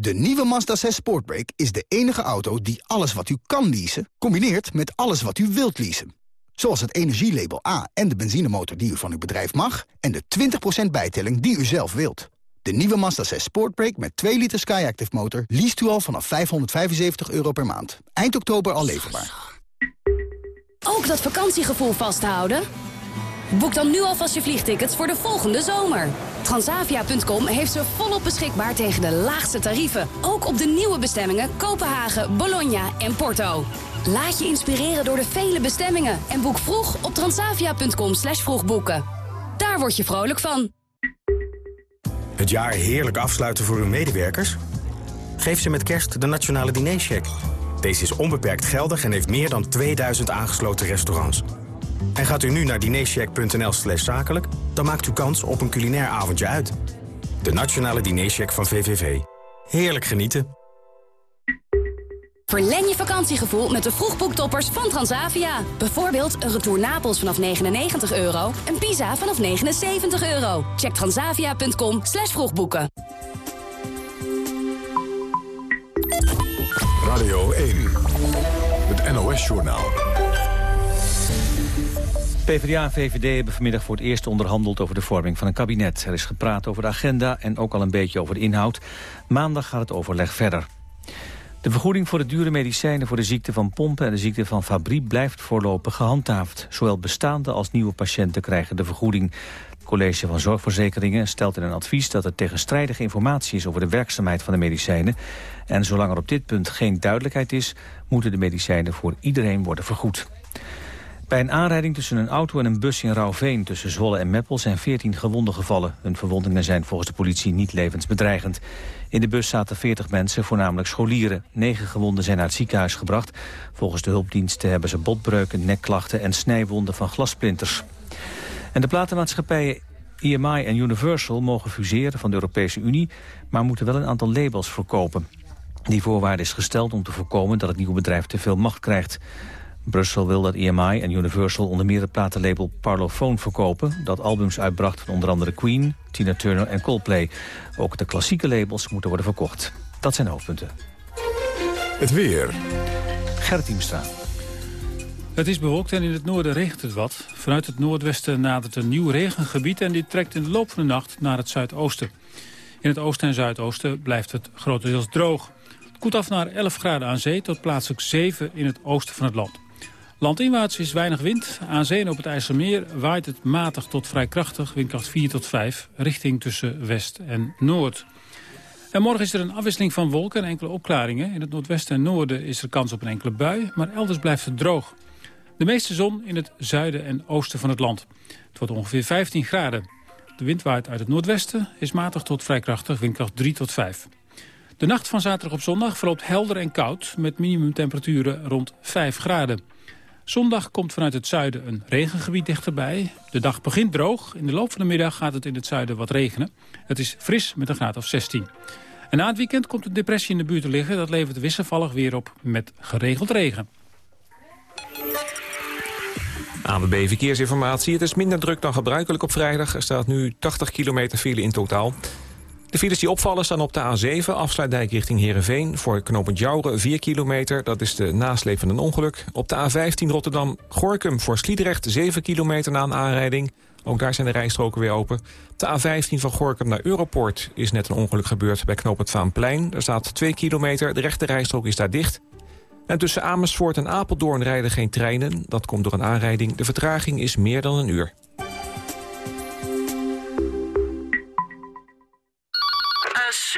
De nieuwe Mazda 6 Sportbrake is de enige auto die alles wat u kan leasen... combineert met alles wat u wilt leasen. Zoals het energielabel A en de benzinemotor die u van uw bedrijf mag... en de 20% bijtelling die u zelf wilt. De nieuwe Mazda 6 Sportbrake met 2 liter Skyactiv motor... leest u al vanaf 575 euro per maand. Eind oktober al leverbaar.
Ook dat vakantiegevoel vasthouden? Boek dan nu alvast je vliegtickets voor de volgende zomer. Transavia.com heeft ze volop beschikbaar tegen de laagste tarieven. Ook op de nieuwe bestemmingen Kopenhagen, Bologna en Porto. Laat je inspireren door de vele bestemmingen. En boek vroeg op transavia.com slash vroegboeken. Daar word je vrolijk van.
Het jaar heerlijk afsluiten voor uw medewerkers? Geef ze met kerst de Nationale Dinercheck.
Deze is onbeperkt geldig en heeft meer dan 2000 aangesloten restaurants. En gaat u nu naar dinercheck.nl slash zakelijk... dan maakt u kans op een culinair avondje uit. De Nationale Dinercheck van VVV. Heerlijk genieten.
Verleng je vakantiegevoel met de vroegboektoppers van Transavia. Bijvoorbeeld een retour Napels vanaf 99 euro en Pisa vanaf 79 euro. Check transavia.com slash vroegboeken.
Radio 1, het NOS-journaal.
PvdA en VVD hebben vanmiddag voor het eerst onderhandeld over de vorming van een kabinet. Er is gepraat over de agenda en ook al een beetje over de inhoud. Maandag gaat het overleg verder. De vergoeding voor de dure medicijnen voor de ziekte van pompen en de ziekte van Fabry blijft voorlopig gehandhaafd. Zowel bestaande als nieuwe patiënten krijgen de vergoeding. Het College van Zorgverzekeringen stelt in een advies dat er tegenstrijdige informatie is over de werkzaamheid van de medicijnen. En zolang er op dit punt geen duidelijkheid is, moeten de medicijnen voor iedereen worden vergoed. Bij een aanrijding tussen een auto en een bus in Rauwveen tussen Zwolle en Meppel zijn 14 gewonden gevallen. Hun verwondingen zijn volgens de politie niet levensbedreigend. In de bus zaten 40 mensen, voornamelijk scholieren. Negen gewonden zijn naar het ziekenhuis gebracht. Volgens de hulpdiensten hebben ze botbreuken, nekklachten en snijwonden van glasplinters. En de platenmaatschappijen EMI en Universal mogen fuseren van de Europese Unie... maar moeten wel een aantal labels verkopen. Die voorwaarde is gesteld om te voorkomen dat het nieuwe bedrijf te veel macht krijgt. Brussel wil dat EMI en Universal onder meer het platenlabel Parlophone verkopen... dat albums uitbracht van onder andere Queen, Tina Turner en Coldplay. Ook de klassieke labels moeten worden verkocht. Dat zijn de hoofdpunten.
Het weer.
Gerrit Diemstra.
Het is bewolkt en in het noorden regent het wat. Vanuit het noordwesten nadert een nieuw regengebied... en dit trekt in de loop van de nacht naar het zuidoosten. In het oosten en zuidoosten blijft het grotendeels droog. Het koelt af naar 11 graden aan zee tot plaatselijk 7 in het oosten van het land. Landinwaarts is weinig wind. Aan zee en op het IJsselmeer waait het matig tot vrij krachtig, windkracht 4 tot 5, richting tussen west en noord. En morgen is er een afwisseling van wolken en enkele opklaringen. In het noordwesten en noorden is er kans op een enkele bui, maar elders blijft het droog. De meeste zon in het zuiden en oosten van het land. Het wordt ongeveer 15 graden. De wind waait uit het noordwesten, is matig tot vrij krachtig, windkracht 3 tot 5. De nacht van zaterdag op zondag verloopt helder en koud... met minimumtemperaturen rond 5 graden. Zondag komt vanuit het zuiden een regengebied dichterbij. De dag begint droog. In de loop van de middag gaat het in het zuiden wat regenen. Het is fris met een graad of 16. En na het weekend komt een depressie in de buurt te liggen. Dat levert wisselvallig weer op met geregeld regen.
ANWB Verkeersinformatie. Het is minder druk dan gebruikelijk op vrijdag. Er staat nu 80 kilometer file in totaal. De files die opvallen staan op de A7, afsluitdijk richting Heerenveen... voor knooppunt Jouren 4 kilometer, dat is de nasleep van een ongeluk. Op de A15 Rotterdam-Gorkum voor Sliedrecht 7 kilometer na een aanrijding. Ook daar zijn de rijstroken weer open. Op de A15 van Gorkum naar Europoort is net een ongeluk gebeurd bij knooppunt Vaanplein. Er staat 2 kilometer, de rechte rijstrook is daar dicht. En tussen Amersfoort en Apeldoorn rijden geen treinen. Dat komt door een aanrijding. De vertraging is meer dan een uur.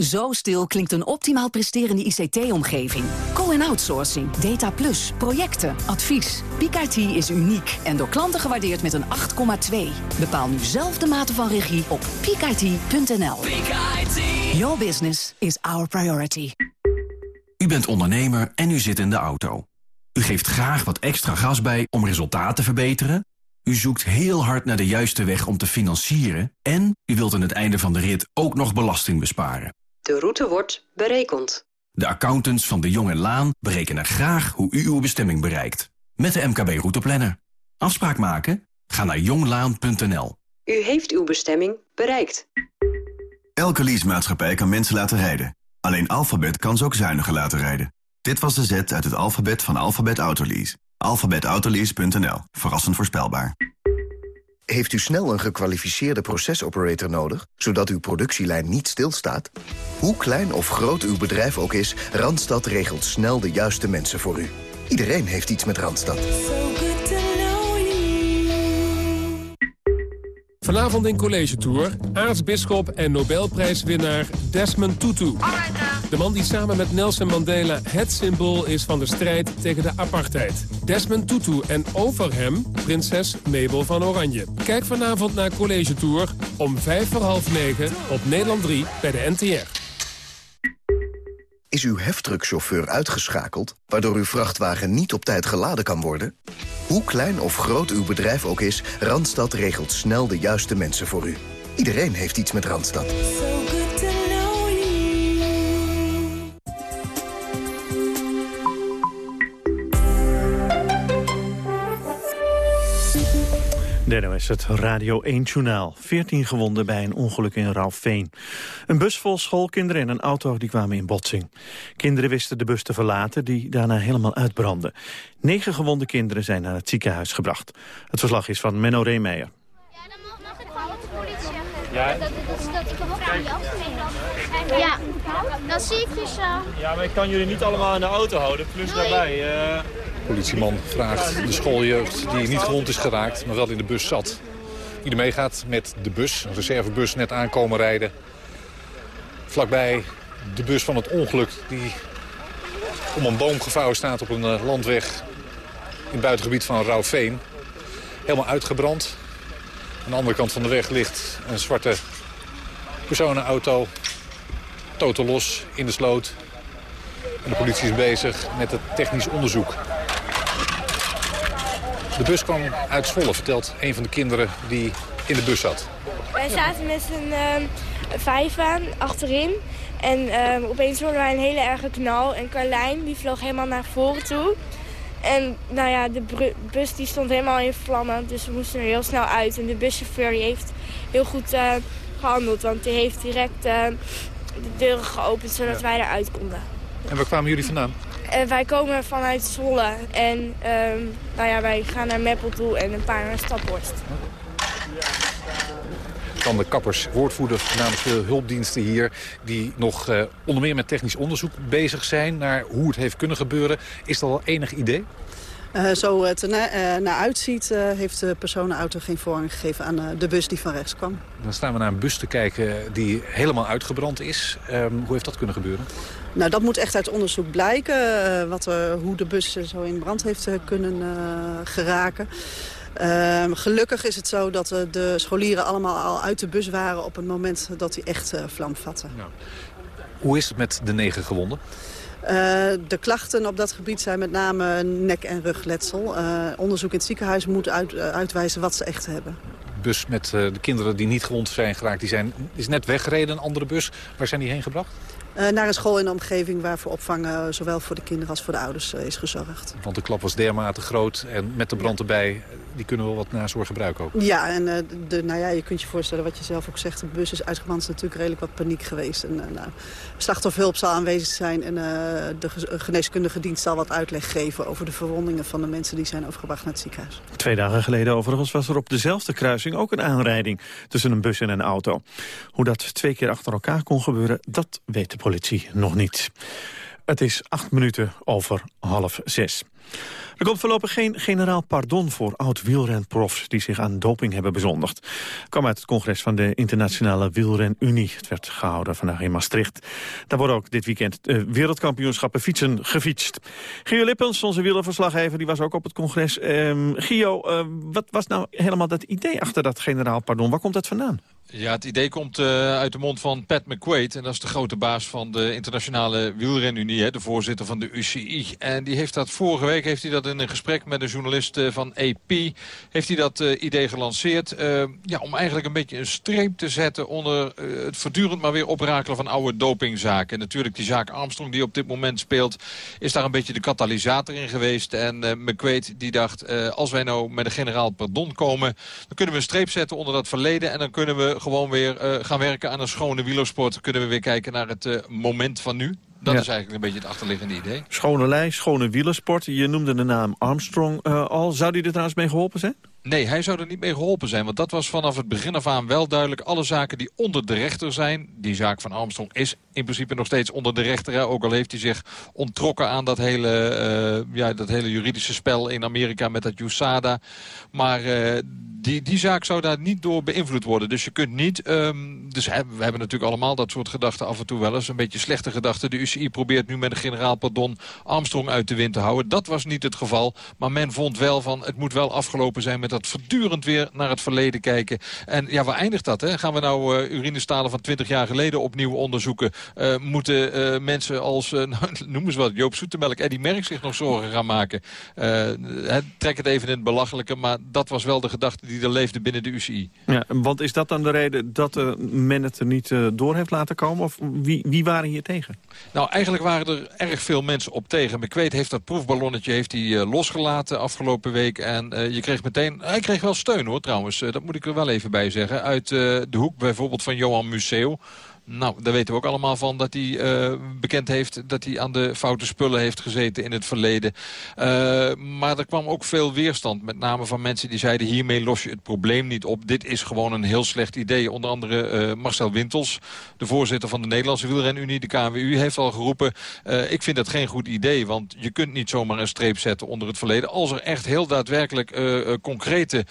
Zo stil klinkt een optimaal presterende ICT-omgeving. Co-en-outsourcing, data plus, projecten, advies. PKT is uniek en door klanten gewaardeerd met een 8,2. Bepaal nu zelf de mate van regie op pkit.nl. Your business is our priority.
U bent ondernemer en u zit in de auto. U geeft graag wat extra gas bij om resultaat te verbeteren. U zoekt heel hard naar de juiste weg om te financieren... en u wilt aan het einde van de rit ook nog belasting besparen.
De route wordt berekend.
De accountants van de Jong en Laan berekenen graag hoe u uw bestemming bereikt. Met de MKB Routeplanner. Afspraak maken? Ga naar jonglaan.nl.
U heeft uw bestemming bereikt.
Elke leasemaatschappij kan mensen laten rijden. Alleen Alphabet kan ze ook zuiniger laten rijden. Dit was de zet uit het alfabet van Alphabet Autolease. Alphabetautolease.nl. Verrassend voorspelbaar.
Heeft u snel een gekwalificeerde procesoperator nodig, zodat uw productielijn niet stilstaat? Hoe klein of groot uw bedrijf ook is, Randstad regelt snel de juiste mensen voor u.
Iedereen heeft iets met Randstad.
Vanavond in College Tour, aartsbisschop en Nobelprijswinnaar Desmond Tutu. De man die samen met Nelson Mandela het symbool is van de strijd tegen de apartheid. Desmond Tutu en over hem prinses Mabel van Oranje. Kijk vanavond naar College Tour om vijf voor half negen op Nederland 3 bij de NTR.
Is uw heftruckchauffeur uitgeschakeld, waardoor uw vrachtwagen niet op tijd geladen kan worden? Hoe klein of groot uw bedrijf ook is, Randstad regelt snel de juiste mensen voor u. Iedereen heeft iets met Randstad.
Derde is het Radio 1-journaal. 14 gewonden bij een ongeluk in Ralveen. Een bus vol schoolkinderen en een auto die kwamen in botsing. Kinderen wisten de bus te verlaten, die daarna helemaal uitbrandde. Negen gewonde kinderen zijn naar het ziekenhuis gebracht. Het verslag is van Menno Reemeijer.
Ja, dat, dat, dat, dat Ja, dat zie ik dus zo.
Ja, maar ik kan jullie niet allemaal in de auto houden, plus daarbij... Uh
politieman vraagt de schooljeugd die niet gewond is geraakt, maar wel in de bus zat. Die meegaat met de bus, een reservebus, net aankomen rijden. Vlakbij de bus van het ongeluk die om een boom gevouwen staat op een eh, landweg in het buitengebied van Rauwveen. Helemaal uitgebrand. Aan de andere kant van de weg ligt een zwarte personenauto. Totaal los in de sloot. En de politie is bezig met het technisch onderzoek. De bus kwam uit Zwolle, vertelt een van de kinderen die in de bus zat.
Wij zaten met een uh, vijf aan achterin. En uh, opeens hoorden wij een hele erge knal. En Carlijn die vloog helemaal naar voren toe. En nou ja, de bus die stond helemaal in vlammen. Dus we moesten er heel snel uit. En de buschauffeur die heeft heel goed uh, gehandeld. Want die heeft direct eh, de deuren geopend zodat wij eruit konden.
En waar kwamen jullie vandaan?
Uh, wij komen vanuit Zwolle en um, nou ja, wij gaan naar Meppel toe en een paar naar Staphorst.
Van de kappers, woordvoerder namens de hulpdiensten hier... die nog uh, onder meer met technisch onderzoek bezig zijn... naar hoe het heeft kunnen gebeuren. Is dat al enig idee?
Uh, zo het er na, naar uitziet, uh, heeft de personenauto geen voorrang gegeven aan uh, de bus die van rechts kwam.
Dan staan we naar een bus te kijken die helemaal uitgebrand is. Um, hoe heeft dat kunnen gebeuren?
Nou, dat moet echt uit onderzoek blijken. Uh, wat, uh, hoe de bus zo in brand heeft uh, kunnen geraken. Ehm, gelukkig is het zo dat de scholieren allemaal al uit de bus waren... op het moment dat hij echt vlam vatte. Nou.
Hoe is het met de negen gewonden?
de klachten op dat gebied zijn met name nek- en rugletsel. onderzoek in het ziekenhuis moet uit, uitwijzen wat ze echt hebben
bus met de kinderen die niet gewond zijn geraakt... die zijn, is net weggereden, een andere bus. Waar zijn die heen gebracht?
Uh, naar een school in de omgeving waar voor opvang uh, zowel voor de kinderen als voor de ouders uh, is gezorgd.
Want de klap was dermate groot en met de brand erbij, die kunnen wel wat nazorg gebruiken ook.
Ja, en de, nou ja, je kunt je voorstellen wat je zelf ook zegt. De bus is uitgebrand, is natuurlijk redelijk wat paniek geweest. En, nou, slachtofferhulp zal aanwezig zijn en de geneeskundige dienst zal wat uitleg geven over de verwondingen van de mensen die zijn overgebracht naar het ziekenhuis.
Twee dagen geleden overigens was er op dezelfde kruising ook een aanrijding tussen een bus en een auto. Hoe dat twee keer achter elkaar kon gebeuren, dat weet de politie nog niet. Het is acht minuten over half zes. Er komt voorlopig geen generaal pardon voor oud-wielrenprofs... die zich aan doping hebben bezondigd. kwam uit het congres van de Internationale Wielrenunie. Het werd gehouden vandaag in Maastricht. Daar worden ook dit weekend uh, wereldkampioenschappen fietsen gefietst. Gio Lippens, onze wielerverslaggever, die was ook op het congres. Uh, Gio, uh, wat was nou helemaal dat idee achter dat generaal pardon? Waar komt dat vandaan?
Ja, het idee komt uh, uit de mond van Pat McQuaid. En dat is de grote baas van de internationale wielrenunie, de voorzitter van de UCI. En die heeft dat vorige week, heeft hij dat in een gesprek met een journalist uh, van AP, heeft hij dat uh, idee gelanceerd. ja, om eigenlijk een beetje een streep te zetten onder het voortdurend maar weer oprakelen van oude dopingzaken. En natuurlijk die zaak Armstrong die op dit moment speelt, is daar een beetje de katalysator in geweest. En McQuaid die dacht, als wij nou met een generaal pardon komen, dan kunnen we een streep zetten onder dat verleden. En dan kunnen we gewoon weer uh, gaan werken aan een schone wielersport... kunnen we weer kijken naar het uh, moment van nu. Dat is eigenlijk een beetje het achterliggende idee.
Schone lijst, schone wielersport. Je noemde de naam Armstrong uh, al. Zou die er trouwens mee geholpen zijn?
Nee, hij zou er niet mee geholpen zijn. Want dat was vanaf het begin af aan wel duidelijk. Alle zaken die onder de rechter zijn. Die zaak van Armstrong is in principe nog steeds onder de rechter. Hè? Ook al heeft hij zich ontrokken aan dat hele, uh, ja, dat hele juridische spel in Amerika met dat USADA. Maar uh, die, die zaak zou daar niet door beïnvloed worden. Dus je kunt niet... Um, dus we hebben natuurlijk allemaal dat soort gedachten af en toe wel eens. Een beetje slechte gedachten. De UCI probeert nu met een generaal pardon Armstrong uit de wind te houden. Dat was niet het geval. Maar men vond wel van het moet wel afgelopen zijn met dat voortdurend weer naar het verleden kijken. En ja, waar eindigt dat? Hè? Gaan we nou uh, urinestalen van 20 jaar geleden opnieuw onderzoeken? Uh, moeten uh, mensen als, uh, noem eens wat, Joop Zoetemelk, Eddie Merck zich nog zorgen gaan maken? trek het even in het belachelijke, maar dat was wel de gedachte die er leefde binnen de UCI.
Ja, want is dat dan de reden dat men het er niet door heeft laten komen? Of wie, wie waren hier tegen?
Nou, eigenlijk waren er erg veel mensen op tegen. McQuaid heeft dat proefballonnetje heeft hij, losgelaten afgelopen week. En je kreeg meteen... Hij kreeg wel steun hoor trouwens, dat moet ik er wel even bij zeggen. Uit de hoek bijvoorbeeld van Johan Museo. Nou, daar weten we ook allemaal van dat hij uh, bekend heeft... dat hij aan de foute spullen heeft gezeten in het verleden. Uh, maar er kwam ook veel weerstand. Met name van mensen die zeiden... hiermee los je het probleem niet op. Dit is gewoon een heel slecht idee. Onder andere uh, Marcel Wintels, de voorzitter van de Nederlandse wielrenunie... de KNWU, heeft al geroepen... ik vind dat geen goed idee, want je kunt niet zomaar een streep zetten onder het verleden. Als er echt heel daadwerkelijk concrete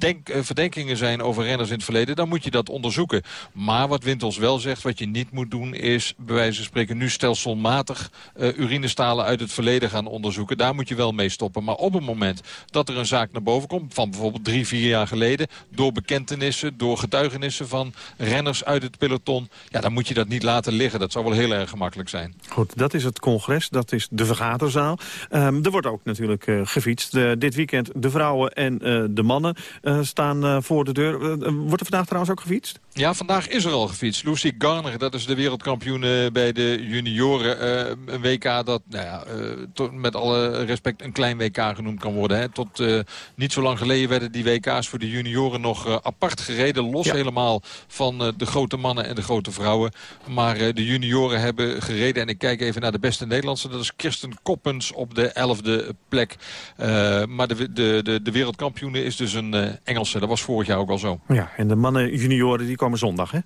denk, uh, verdenkingen zijn over renners in het verleden... dan moet je dat onderzoeken. Maar wat Wintels wel zegt, wat je niet moet doen... is bij wijze van spreken nu stelselmatig uh, urinestalen uit het verleden gaan onderzoeken. Daar moet je wel mee stoppen. Maar op het moment dat er een zaak naar boven komt... van bijvoorbeeld drie, vier jaar geleden... door bekentenissen, door getuigenissen van renners uit het peloton... ja, dan moet je dat niet laten liggen. Dat zou wel heel erg gemakkelijk zijn.
Goed, dat is het congres, dat is de vergaderzaal. Um, er wordt ook natuurlijk uh, gefietst. dit weekend de vrouwen en de mannen. Eh, staan eh, voor de deur. Eh, wordt er vandaag trouwens ook gefietst?
Ja, vandaag is er al gefietst. Lucy Garner, dat is de wereldkampioen bij de junioren. een WK dat, nou ja, met alle respect een klein WK genoemd kan worden. Hè. Tot niet zo lang geleden werden die WK's voor de junioren nog apart gereden. Los helemaal van de grote mannen en de grote vrouwen. Maar de junioren hebben gereden. En ik kijk even naar de beste Nederlandse. Dat is Kirsten Koppens op de elfde plek. maar de, de, de, de wereldkampioen is dus een Engelse. Dat was vorig jaar ook al zo.
Ja, en de mannen junioren die komen zondag, hè?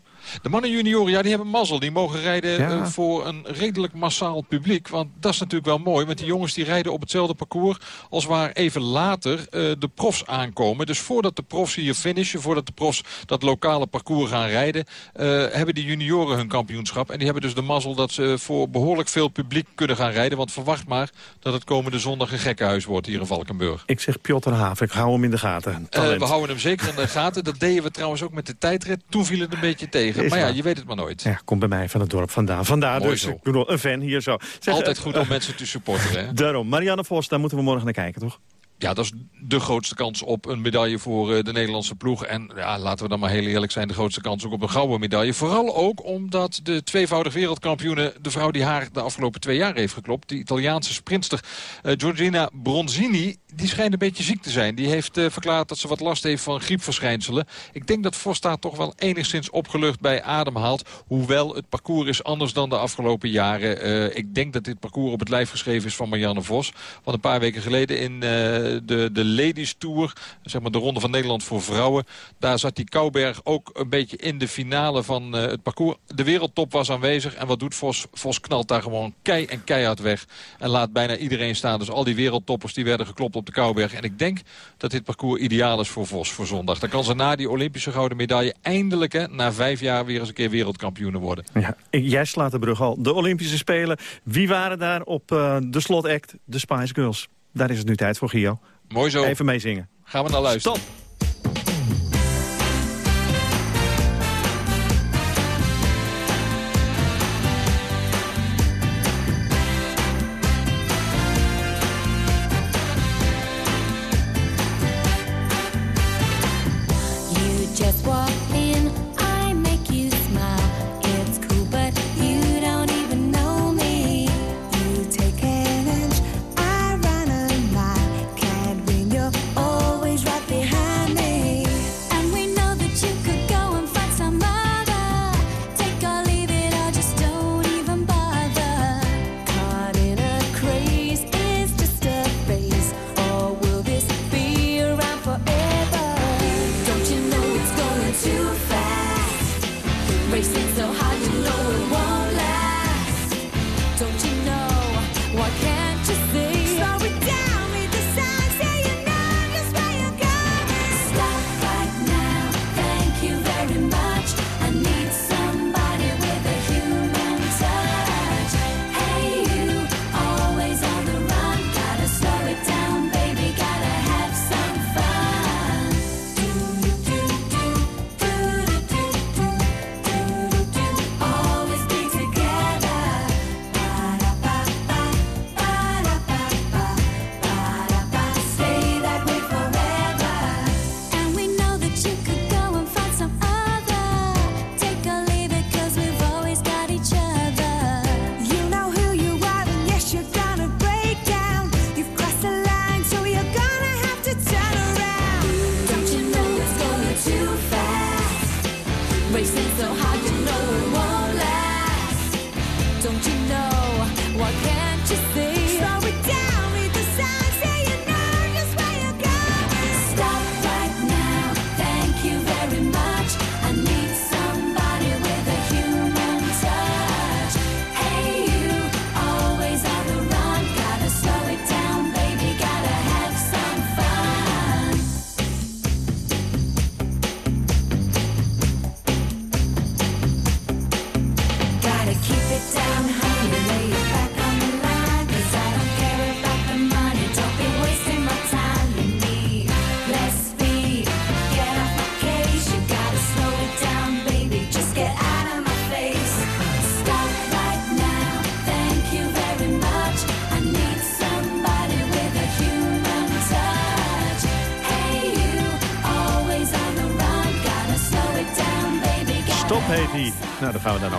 De mannen junioren, ja, die hebben mazzel. Die mogen rijden eh, voor een redelijk massaal publiek. Want dat is natuurlijk wel mooi. Want die jongens die rijden op hetzelfde parcours... als waar even later uh, de profs aankomen. Dus voordat de profs hier finishen... voordat de profs dat lokale parcours gaan rijden... Uh, hebben die junioren hun kampioenschap. En die hebben dus de mazzel dat ze voor behoorlijk veel publiek kunnen gaan rijden. Want verwacht maar dat het komende zondag een gekkenhuis wordt hier in Valkenburg.
Ik zeg Piotr Haven, ik hou hem in de gaten.
we houden hem zeker in de gaten. Dat deden we trouwens ook met de tijdrit. Toen viel het een beetje tegen. Maar ja, je weet het maar nooit.
Ja, komt bij mij van het dorp vandaan. Vandaar Mooi dus zo. ik bedoel, een fan hier zo.
Zeg, Altijd goed om mensen te supporteren. Hè?
Daarom. Marianne Vos, daar moeten we morgen naar kijken, toch?
Ja, dat is de grootste kans op een medaille voor eh, de Nederlandse ploeg. En ja, laten we dan maar heel eerlijk zijn, de grootste kans ook op een gouden medaille. Vooral ook omdat de tweevoudig wereldkampioene, de vrouw die haar de afgelopen twee jaar heeft geklopt... de Italiaanse sprinster uh, Giorgina Bronzini, die schijnt een beetje ziek te zijn. Die heeft uh, verklaard dat ze wat last heeft van griepverschijnselen. Ik denk dat Vos daar toch wel enigszins opgelucht bij adem haalt. Hoewel het parcours is anders dan de afgelopen jaren. Ik denk dat dit parcours op het lijf geschreven is van Marianne Vos. Want een paar weken geleden in de, de Ladies Tour, zeg maar de Ronde van Nederland voor vrouwen... daar zat die Kouberg ook een beetje in de finale van het parcours. De wereldtop was aanwezig. En wat doet Vos? Vos knalt daar gewoon kei en keihard weg. En laat bijna iedereen staan. Dus al die wereldtoppers die werden geklopt op de Kouwberg. En ik denk dat dit parcours ideaal is voor Vos voor zondag. Dan kan ze na die Olympische gouden medaille eindelijk hè, na vijf jaar weer eens een keer wereldkampioen worden.
Ja, jij slaat de brug al. De Olympische Spelen. Wie waren daar op uh, de slotact? De Spice Girls. Daar is het nu tijd voor, Gio.
Mooi zo.
Even meezingen.
Gaan we naar luisteren.
Stop.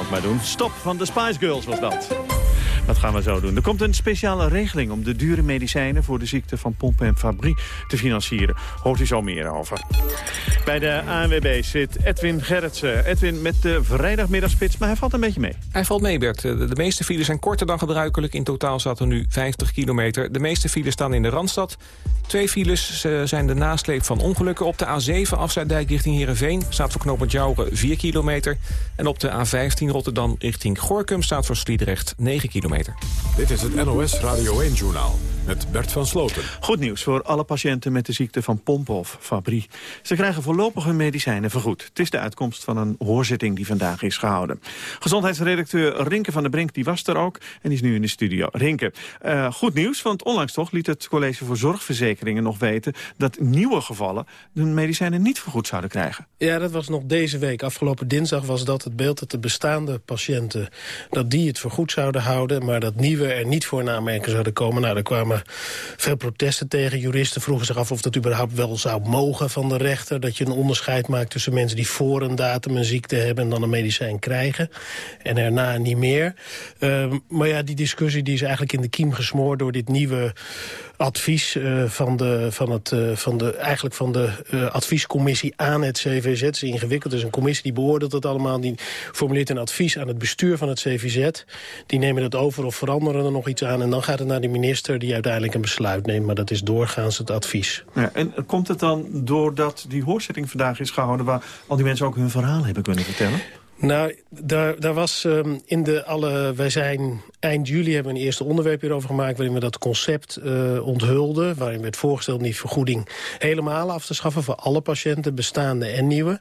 Maar doen. Stop van de Spice Girls was dat. Dat gaan we zo doen. Er komt een speciale regeling om de dure medicijnen... voor de ziekte van pompen en fabrie te financieren. Hoort u zo meer over. Bij de ANWB zit Edwin Gerritsen. Edwin met de vrijdagmiddagspits, maar hij valt een beetje mee.
Hij valt mee, Bert. De meeste files zijn korter dan gebruikelijk. In totaal staat er nu 50 kilometer. De meeste files staan in de Randstad. Twee files eh, zijn de nasleep van ongelukken. Op de A7 afsluitdijk richting Heerenveen staat voor knooppunt Jouren 4 kilometer. En op de A15 Rotterdam richting Gorkum staat voor Sliedrecht 9 kilometer.
Dit is het NOS Radio 1-journaal met Bert van Sloten.
Goed nieuws voor alle patiënten met de ziekte van pompen of fabrie. Ze krijgen voorlopig hun medicijnen vergoed. Het is de uitkomst van een hoorzitting die vandaag is gehouden. Gezondheidsredacteur Rinke van der Brink die was er ook en is nu in de studio. Rinke, eh, goed nieuws, want onlangs toch liet het College voor Zorgverzekeringen nog weten... dat nieuwe gevallen hun medicijnen niet vergoed zouden krijgen.
Ja, dat was nog deze week. Afgelopen dinsdag was dat het beeld dat de bestaande patiënten... dat die het vergoed zouden houden, maar dat nieuwe er niet voor in aanmerking zouden komen. Nou, er kwamen veel protesten tegen. Juristen vroegen zich af of dat überhaupt wel zou mogen van de rechter. Dat je een onderscheid maakt tussen mensen die voor een datum een ziekte hebben... en dan een medicijn krijgen en erna niet meer. Ehm, maar ja, die discussie die is eigenlijk in de kiem gesmoord... door dit nieuwe advies eh, van, de, van, het, eh, van de, eigenlijk van de eh, adviescommissie aan het CVZ. Het is ingewikkeld, het is een commissie die beoordeelt het allemaal. Die formuleert een advies aan het bestuur van het CVZ. Die nemen het over of veranderen er nog iets aan. En dan gaat het naar de minister die uiteindelijk een besluit neemt. Maar dat is doorgaans het advies.
Ja, en komt het dan doordat die hoorzitting vandaag is gehouden... waar al die mensen ook hun verhaal hebben kunnen vertellen?
Nou, daar, daar was um, in de alle... Wij zijn eind juli hebben we een eerste onderwerp hierover gemaakt... waarin we dat concept uh, onthulden. Waarin werd voorgesteld die vergoeding helemaal af te schaffen... voor alle patiënten, bestaande en nieuwe.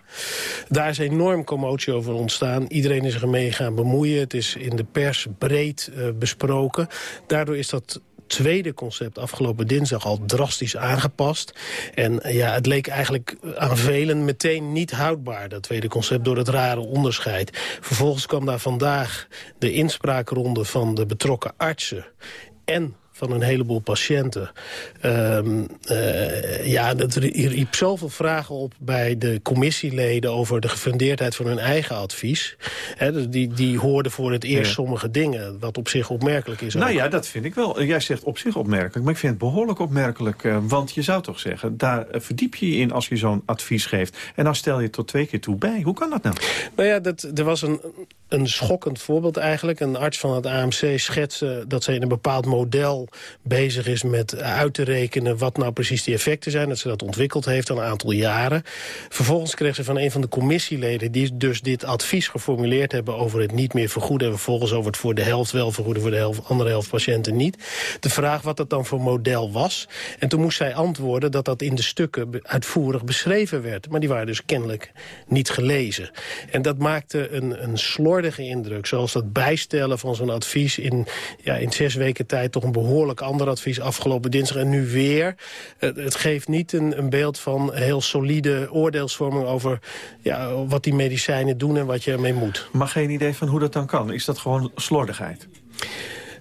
Daar is enorm commotie over ontstaan. Iedereen is er mee gaan bemoeien. Het is in de pers breed uh, besproken. Daardoor is dat tweede concept afgelopen dinsdag al drastisch aangepast. En ja, het leek eigenlijk aan velen meteen niet houdbaar, dat tweede concept, door het rare onderscheid. Vervolgens kwam daar vandaag de inspraakronde van de betrokken artsen en van een heleboel patiënten. Um, uh, ja, dat riep zoveel vragen op bij de commissieleden... over de gefundeerdheid van hun eigen advies. He, die, die hoorden voor het eerst ja. sommige dingen, wat op zich opmerkelijk is.
Nou
ook.
ja, dat vind ik wel. Jij zegt op zich opmerkelijk, maar ik vind het behoorlijk opmerkelijk. Uh, want je zou toch zeggen, daar verdiep je je in als je zo'n advies geeft. En dan stel je het tot twee keer toe bij. Hoe kan dat nou?
Nou ja, dat, er was een, een schokkend voorbeeld eigenlijk. Een arts van het AMC schetste dat ze in een bepaald model bezig is met uit te rekenen wat nou precies die effecten zijn. Dat ze dat ontwikkeld heeft al een aantal jaren. Vervolgens kreeg ze van een van de commissieleden die dus dit advies geformuleerd hebben over het niet meer vergoeden. En vervolgens over het voor de helft wel vergoeden, voor de helft, andere helft patiënten niet. De vraag wat dat dan voor model was. En toen moest zij antwoorden dat dat in de stukken uitvoerig beschreven werd. Maar die waren dus kennelijk niet gelezen. En dat maakte een, een slordige indruk. Zoals dat bijstellen van zo'n advies in, ja, in zes weken tijd toch een behoorlijk ander advies afgelopen dinsdag en nu weer. Het, het geeft niet een, een, beeld van heel solide oordeelsvorming over ja, wat die medicijnen doen en wat je ermee moet.
Maar geen idee van hoe dat dan kan? Is dat gewoon slordigheid?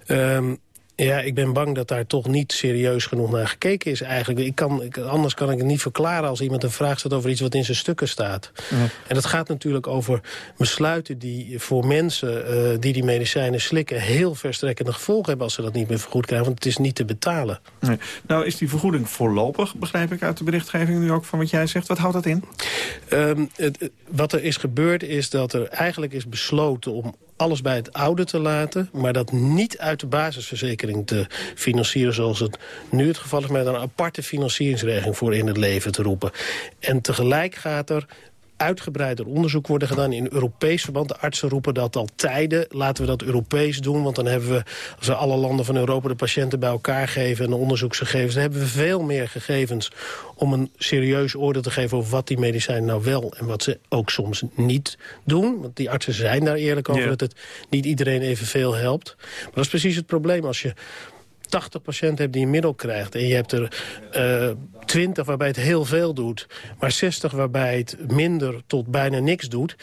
Um, ja, ik ben bang dat daar toch niet serieus genoeg naar gekeken is eigenlijk. Ik kan, ik, anders kan ik het niet verklaren als iemand een vraag stelt over iets wat in zijn stukken staat. Ja. En dat gaat natuurlijk over besluiten die voor mensen uh, die die medicijnen slikken... heel verstrekkende gevolgen hebben als ze dat niet meer vergoed krijgen. Want het is niet te betalen.
Nee. Nou is die vergoeding voorlopig, begrijp ik uit de berichtgeving nu ook van wat jij zegt. Wat houdt dat in?
Ehm, het- wat er is gebeurd is dat er eigenlijk is besloten om alles bij het oude te laten... maar dat niet uit de basisverzekering te financieren... zoals het nu het geval is, met een aparte financieringsregeling voor in het leven te roepen. En tegelijk gaat er uitgebreider onderzoek worden gedaan in Europees verband. De artsen roepen dat al tijden. Laten we dat Europees doen, want dan hebben we... als we alle landen van Europa de patiënten bij elkaar geven... en de onderzoeksgegevens, dan hebben we veel meer gegevens... om een serieus oordeel te geven over wat die medicijnen nou wel... en wat ze ook soms niet doen. Want die artsen zijn daar eerlijk over
Ja.
dat het niet iedereen evenveel helpt. Maar dat is precies het probleem als je... 80 patiënten hebt die een middel krijgt... en je hebt er eh 20 waarbij het heel veel doet... maar 60 waarbij het minder tot bijna niks doet...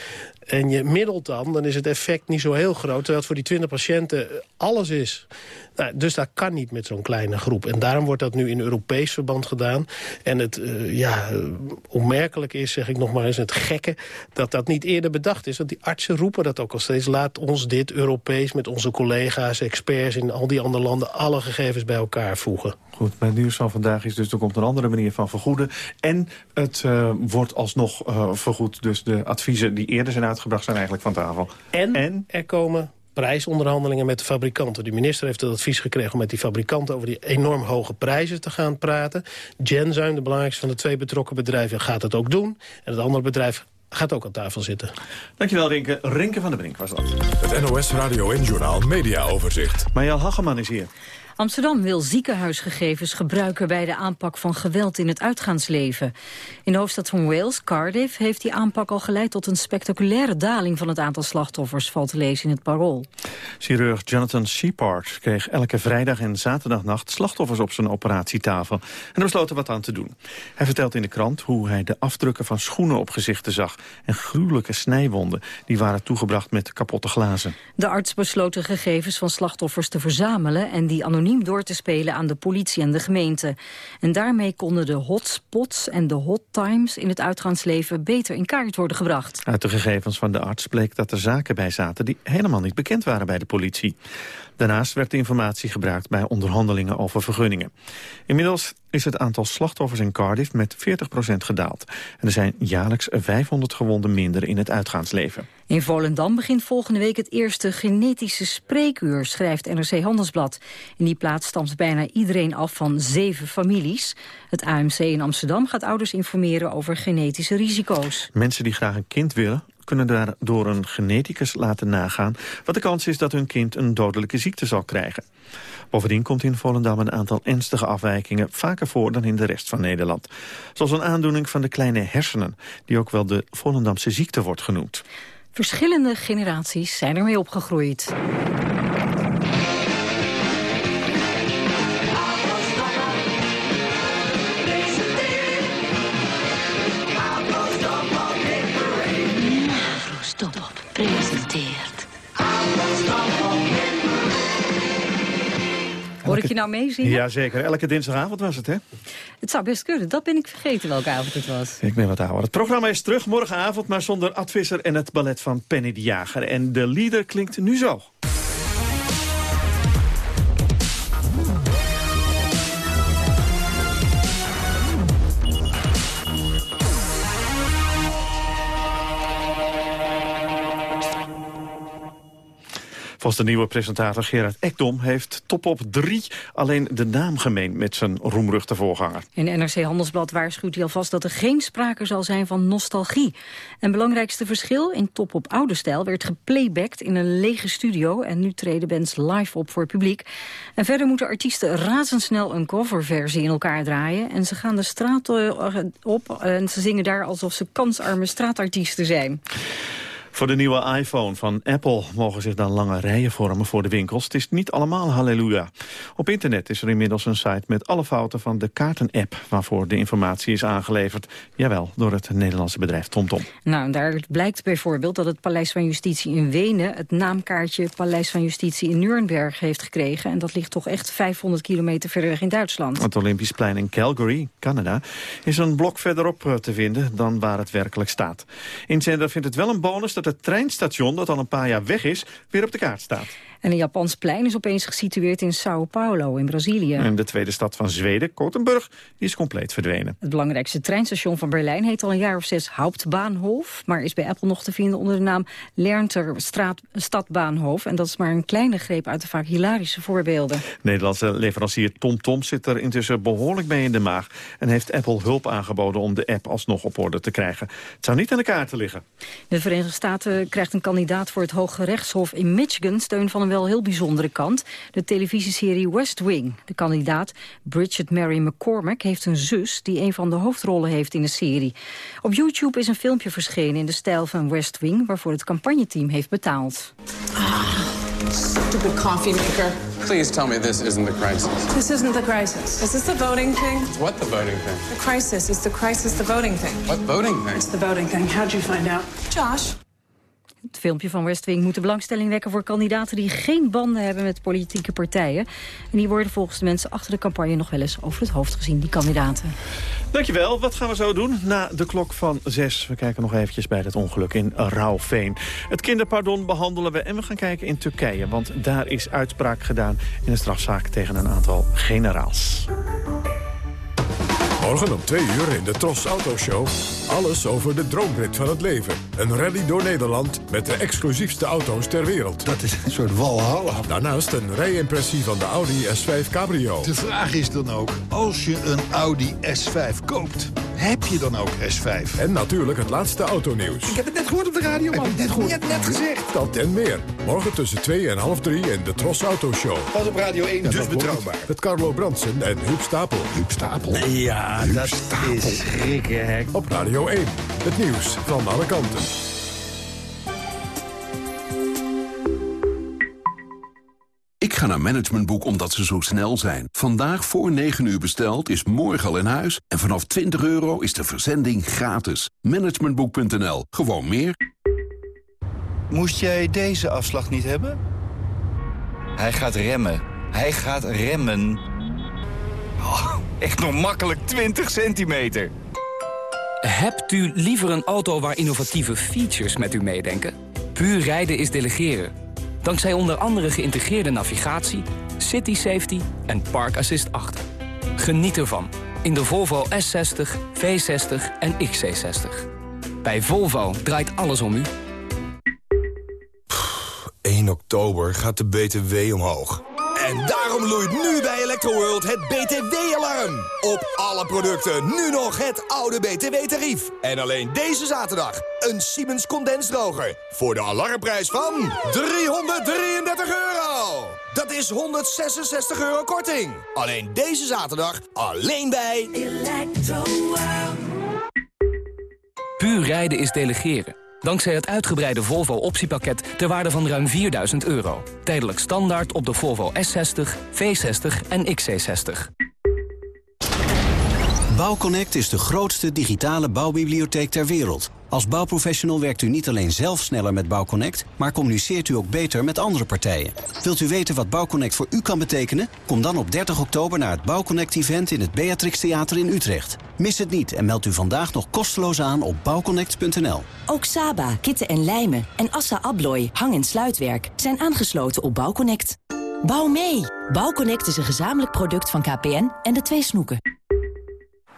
en je middelt dan, dan is het effect niet zo heel groot... terwijl het voor die 20 patiënten eh, alles is. Nou, dus dat kan niet met zo'n kleine groep. En daarom wordt dat nu in Europees verband gedaan. En het eh, ja, eh, onmerkelijk is, zeg ik nog maar eens, het gekke... dat dat niet eerder bedacht is. Want die artsen roepen dat ook al steeds. Laat ons dit Europees met onze collega's, experts... in al die andere landen alle gegevens bij elkaar voegen.
Goed, het nieuws van vandaag is dus er komt een andere manier van vergoeden. En het eh, wordt alsnog vergoed. Dus de adviezen die eerder zijn uitgebracht zijn eigenlijk van tafel.
En, er komen prijsonderhandelingen met de fabrikanten. De minister heeft het advies gekregen om met die fabrikanten... over die enorm hoge prijzen te gaan praten. Genzyme, de belangrijkste van de twee betrokken bedrijven, gaat het ook doen. En het andere bedrijf gaat ook aan tafel zitten.
Dankjewel, Rinke. Rinke van der Brink was dat.
Het NOS Radio en Journaal Media Overzicht.
Marjal Hageman is hier.
Amsterdam wil ziekenhuisgegevens gebruiken bij de aanpak van geweld in het uitgaansleven. In de hoofdstad van Wales, Cardiff, heeft die aanpak al geleid tot een spectaculaire daling van het aantal slachtoffers, valt te lezen in het parool.
Chirurg Jonathan Shepard kreeg elke vrijdag en zaterdagnacht slachtoffers op zijn operatietafel. En er besloot er wat aan te doen. Hij vertelt in de krant hoe hij de afdrukken van schoenen op gezichten zag. En gruwelijke snijwonden die waren toegebracht met kapotte glazen.
De arts besloot de gegevens van slachtoffers te verzamelen en die anoniem door te spelen aan de politie en de gemeente. En daarmee konden de hotspots en de hot times in het uitgaansleven beter in kaart worden gebracht.
Uit de gegevens van de arts bleek dat er zaken bij zaten die helemaal niet bekend waren bij de politie. Daarnaast werd de informatie gebruikt bij onderhandelingen over vergunningen. Inmiddels is het aantal slachtoffers in Cardiff met 40% gedaald. En er zijn jaarlijks 500 gewonden minder in het uitgaansleven.
In Volendam begint volgende week het eerste genetische spreekuur, schrijft NRC Handelsblad. In die plaats stamt bijna iedereen af van zeven families. Het AMC in Amsterdam gaat ouders informeren over genetische risico's.
Mensen die graag een kind willen kunnen daar door een geneticus laten nagaan... wat de kans is dat hun kind een dodelijke ziekte zal krijgen. Bovendien komt in Volendam een aantal ernstige afwijkingen... vaker voor dan in de rest van Nederland. Zoals een aandoening van de kleine hersenen... die ook wel de Volendamse ziekte wordt genoemd.
Verschillende generaties zijn ermee opgegroeid. Ik je nou meezingen?
Jazeker, elke dinsdagavond was het, hè?
Het zou best kunnen. Dat ben ik vergeten welke avond het was.
Ik ben wat ouder. Het programma is terug morgenavond, maar zonder Ad Visser en het ballet van Penny de Jager. En de lieder klinkt nu zo. Volgens de nieuwe presentator Gerard Ekdom heeft Top op 3 alleen de naam gemeen met zijn roemruchte voorganger.
In NRC Handelsblad waarschuwt hij alvast dat er geen sprake zal zijn van nostalgie. En belangrijkste verschil, in Top op Oude Stijl werd geplaybacked in een lege studio... en nu treden bands live op voor publiek. En verder moeten artiesten razendsnel een coverversie in elkaar draaien... en ze gaan de straat eh, op en ze zingen daar alsof ze kansarme straatartiesten zijn.
Voor de nieuwe iPhone van Apple mogen zich dan lange rijen vormen voor de winkels. Het is niet allemaal halleluja. Op internet is er inmiddels een site met alle fouten van de kaarten-app... waarvoor de informatie is aangeleverd. Jawel, door het Nederlandse bedrijf TomTom.
Nou, daar blijkt bijvoorbeeld dat het Paleis van Justitie in Wenen... het naamkaartje Paleis van Justitie in Nuremberg heeft gekregen. En dat ligt toch echt 500 kilometer verder weg in Duitsland.
Het Olympisch plein in Calgary, Canada, is een blok verderop eh, te vinden dan waar het werkelijk staat. Inzender vindt het wel een bonus dat het treinstation, dat al een paar jaar weg is, weer op de kaart staat.
En een Japans plein is opeens gesitueerd in Sao Paulo in Brazilië.
En de tweede stad van Zweden, Gothenburg, is compleet verdwenen.
Het belangrijkste treinstation van Berlijn heet al een jaar of zes Hauptbahnhof... maar is bij Apple nog te vinden onder de naam Lernter Stadbahnhof. En dat is maar een kleine greep uit de vaak hilarische voorbeelden.
Nederlandse leverancier TomTom zit er intussen behoorlijk mee in de maag... en heeft Apple hulp aangeboden om de app alsnog op orde te krijgen. Het zou niet aan de kaarten liggen.
De Verenigde Staten krijgt een kandidaat voor het Hoge Rechtshof in Michigan... steun van een wel heel bijzondere kant, de televisieserie West Wing. De kandidaat, Bridget Mary McCormack, heeft een zus... die een van de hoofdrollen heeft in de serie. Op YouTube is een filmpje verschenen in de stijl van West Wing... waarvoor het campagneteam heeft betaald.
Stupid coffee maker.
Please tell me this isn't the crisis.
This isn't the crisis. Is this the voting thing?
What the voting thing?
The crisis. Is the crisis the voting thing?
What voting thing?
It's the voting thing. How'd you find out? Josh.
Het filmpje van West Wing moet de belangstelling wekken voor kandidaten die geen banden hebben met politieke partijen. En die worden volgens de mensen achter de campagne nog wel eens over het hoofd gezien, die kandidaten.
Dankjewel. Wat gaan we zo doen? Na de klok van zes. We kijken nog eventjes bij het ongeluk in Rauwveen. Het kinderpardon behandelen we en we gaan kijken in Turkije. Want daar is uitspraak gedaan in een strafzaak tegen een aantal generaals.
Morgen om twee uur in de Tros Autoshow. Alles over de droomrit van het leven. Een rally door Nederland met de exclusiefste auto's ter wereld.
Dat is een soort walhalla.
Daarnaast een rijimpressie van de Audi S5 Cabrio.
De vraag is dan ook, als je een Audi S5 koopt, heb je dan ook S5?
En natuurlijk het laatste autonieuws.
Ik heb het net gehoord op de radio, man. Net gehoord. Je hebt net gezegd.
Dat en meer. Morgen tussen twee en half drie in de Tros Autoshow.
Was op Radio 1 dus betrouwbaar.
Met Carlo Bransen en Huub Stapel.
Huub Stapel? Ja, Huub dat Stapel. is schrikken, hè.
Op Radio 1. Het nieuws van alle kanten.
Ga naar Managementboek omdat ze zo snel zijn. Vandaag voor 9 uur besteld is morgen al in huis. En vanaf 20 euro is de verzending gratis. Managementboek.nl. Gewoon meer.
Moest jij deze afslag niet hebben? Hij gaat remmen. Hij gaat remmen. Oh, echt nog makkelijk 20 centimeter.
Hebt u liever een auto waar innovatieve features met u meedenken? Puur rijden is delegeren. Dankzij onder andere geïntegreerde navigatie, city safety en park assist 8. Geniet ervan in de Volvo S60, V60 en XC60. Bij Volvo draait alles om u.
1 oktober gaat de BTW omhoog. En daarom loeit nu bij Electroworld het BTW-alarm. Op alle producten nu nog het oude BTW-tarief. En alleen deze zaterdag een Siemens condensdroger. Voor de alarmprijs van 333 euro. Dat is 166 euro korting. Alleen deze zaterdag, alleen bij Electroworld.
Puur rijden is delegeren. Dankzij het uitgebreide Volvo optiepakket ter waarde van ruim 4000 euro. Tijdelijk standaard op de Volvo S60, V60 en XC60.
Bouwconnect is de grootste digitale bouwbibliotheek ter wereld. Als bouwprofessional werkt u niet alleen zelf sneller met Bouwconnect... maar communiceert u ook beter met andere partijen. Wilt u weten wat Bouwconnect voor u kan betekenen? Kom dan op 30 oktober naar het Bouwconnect-event... in het Beatrix Theater in Utrecht. Mis het niet en meld u vandaag nog kosteloos aan op bouwconnect.nl.
Ook Saba, Kitten en Lijmen en Assa Abloy, hang- en sluitwerk... zijn aangesloten op Bouwconnect. Bouw mee! Bouwconnect is een gezamenlijk product van KPN en de twee snoeken.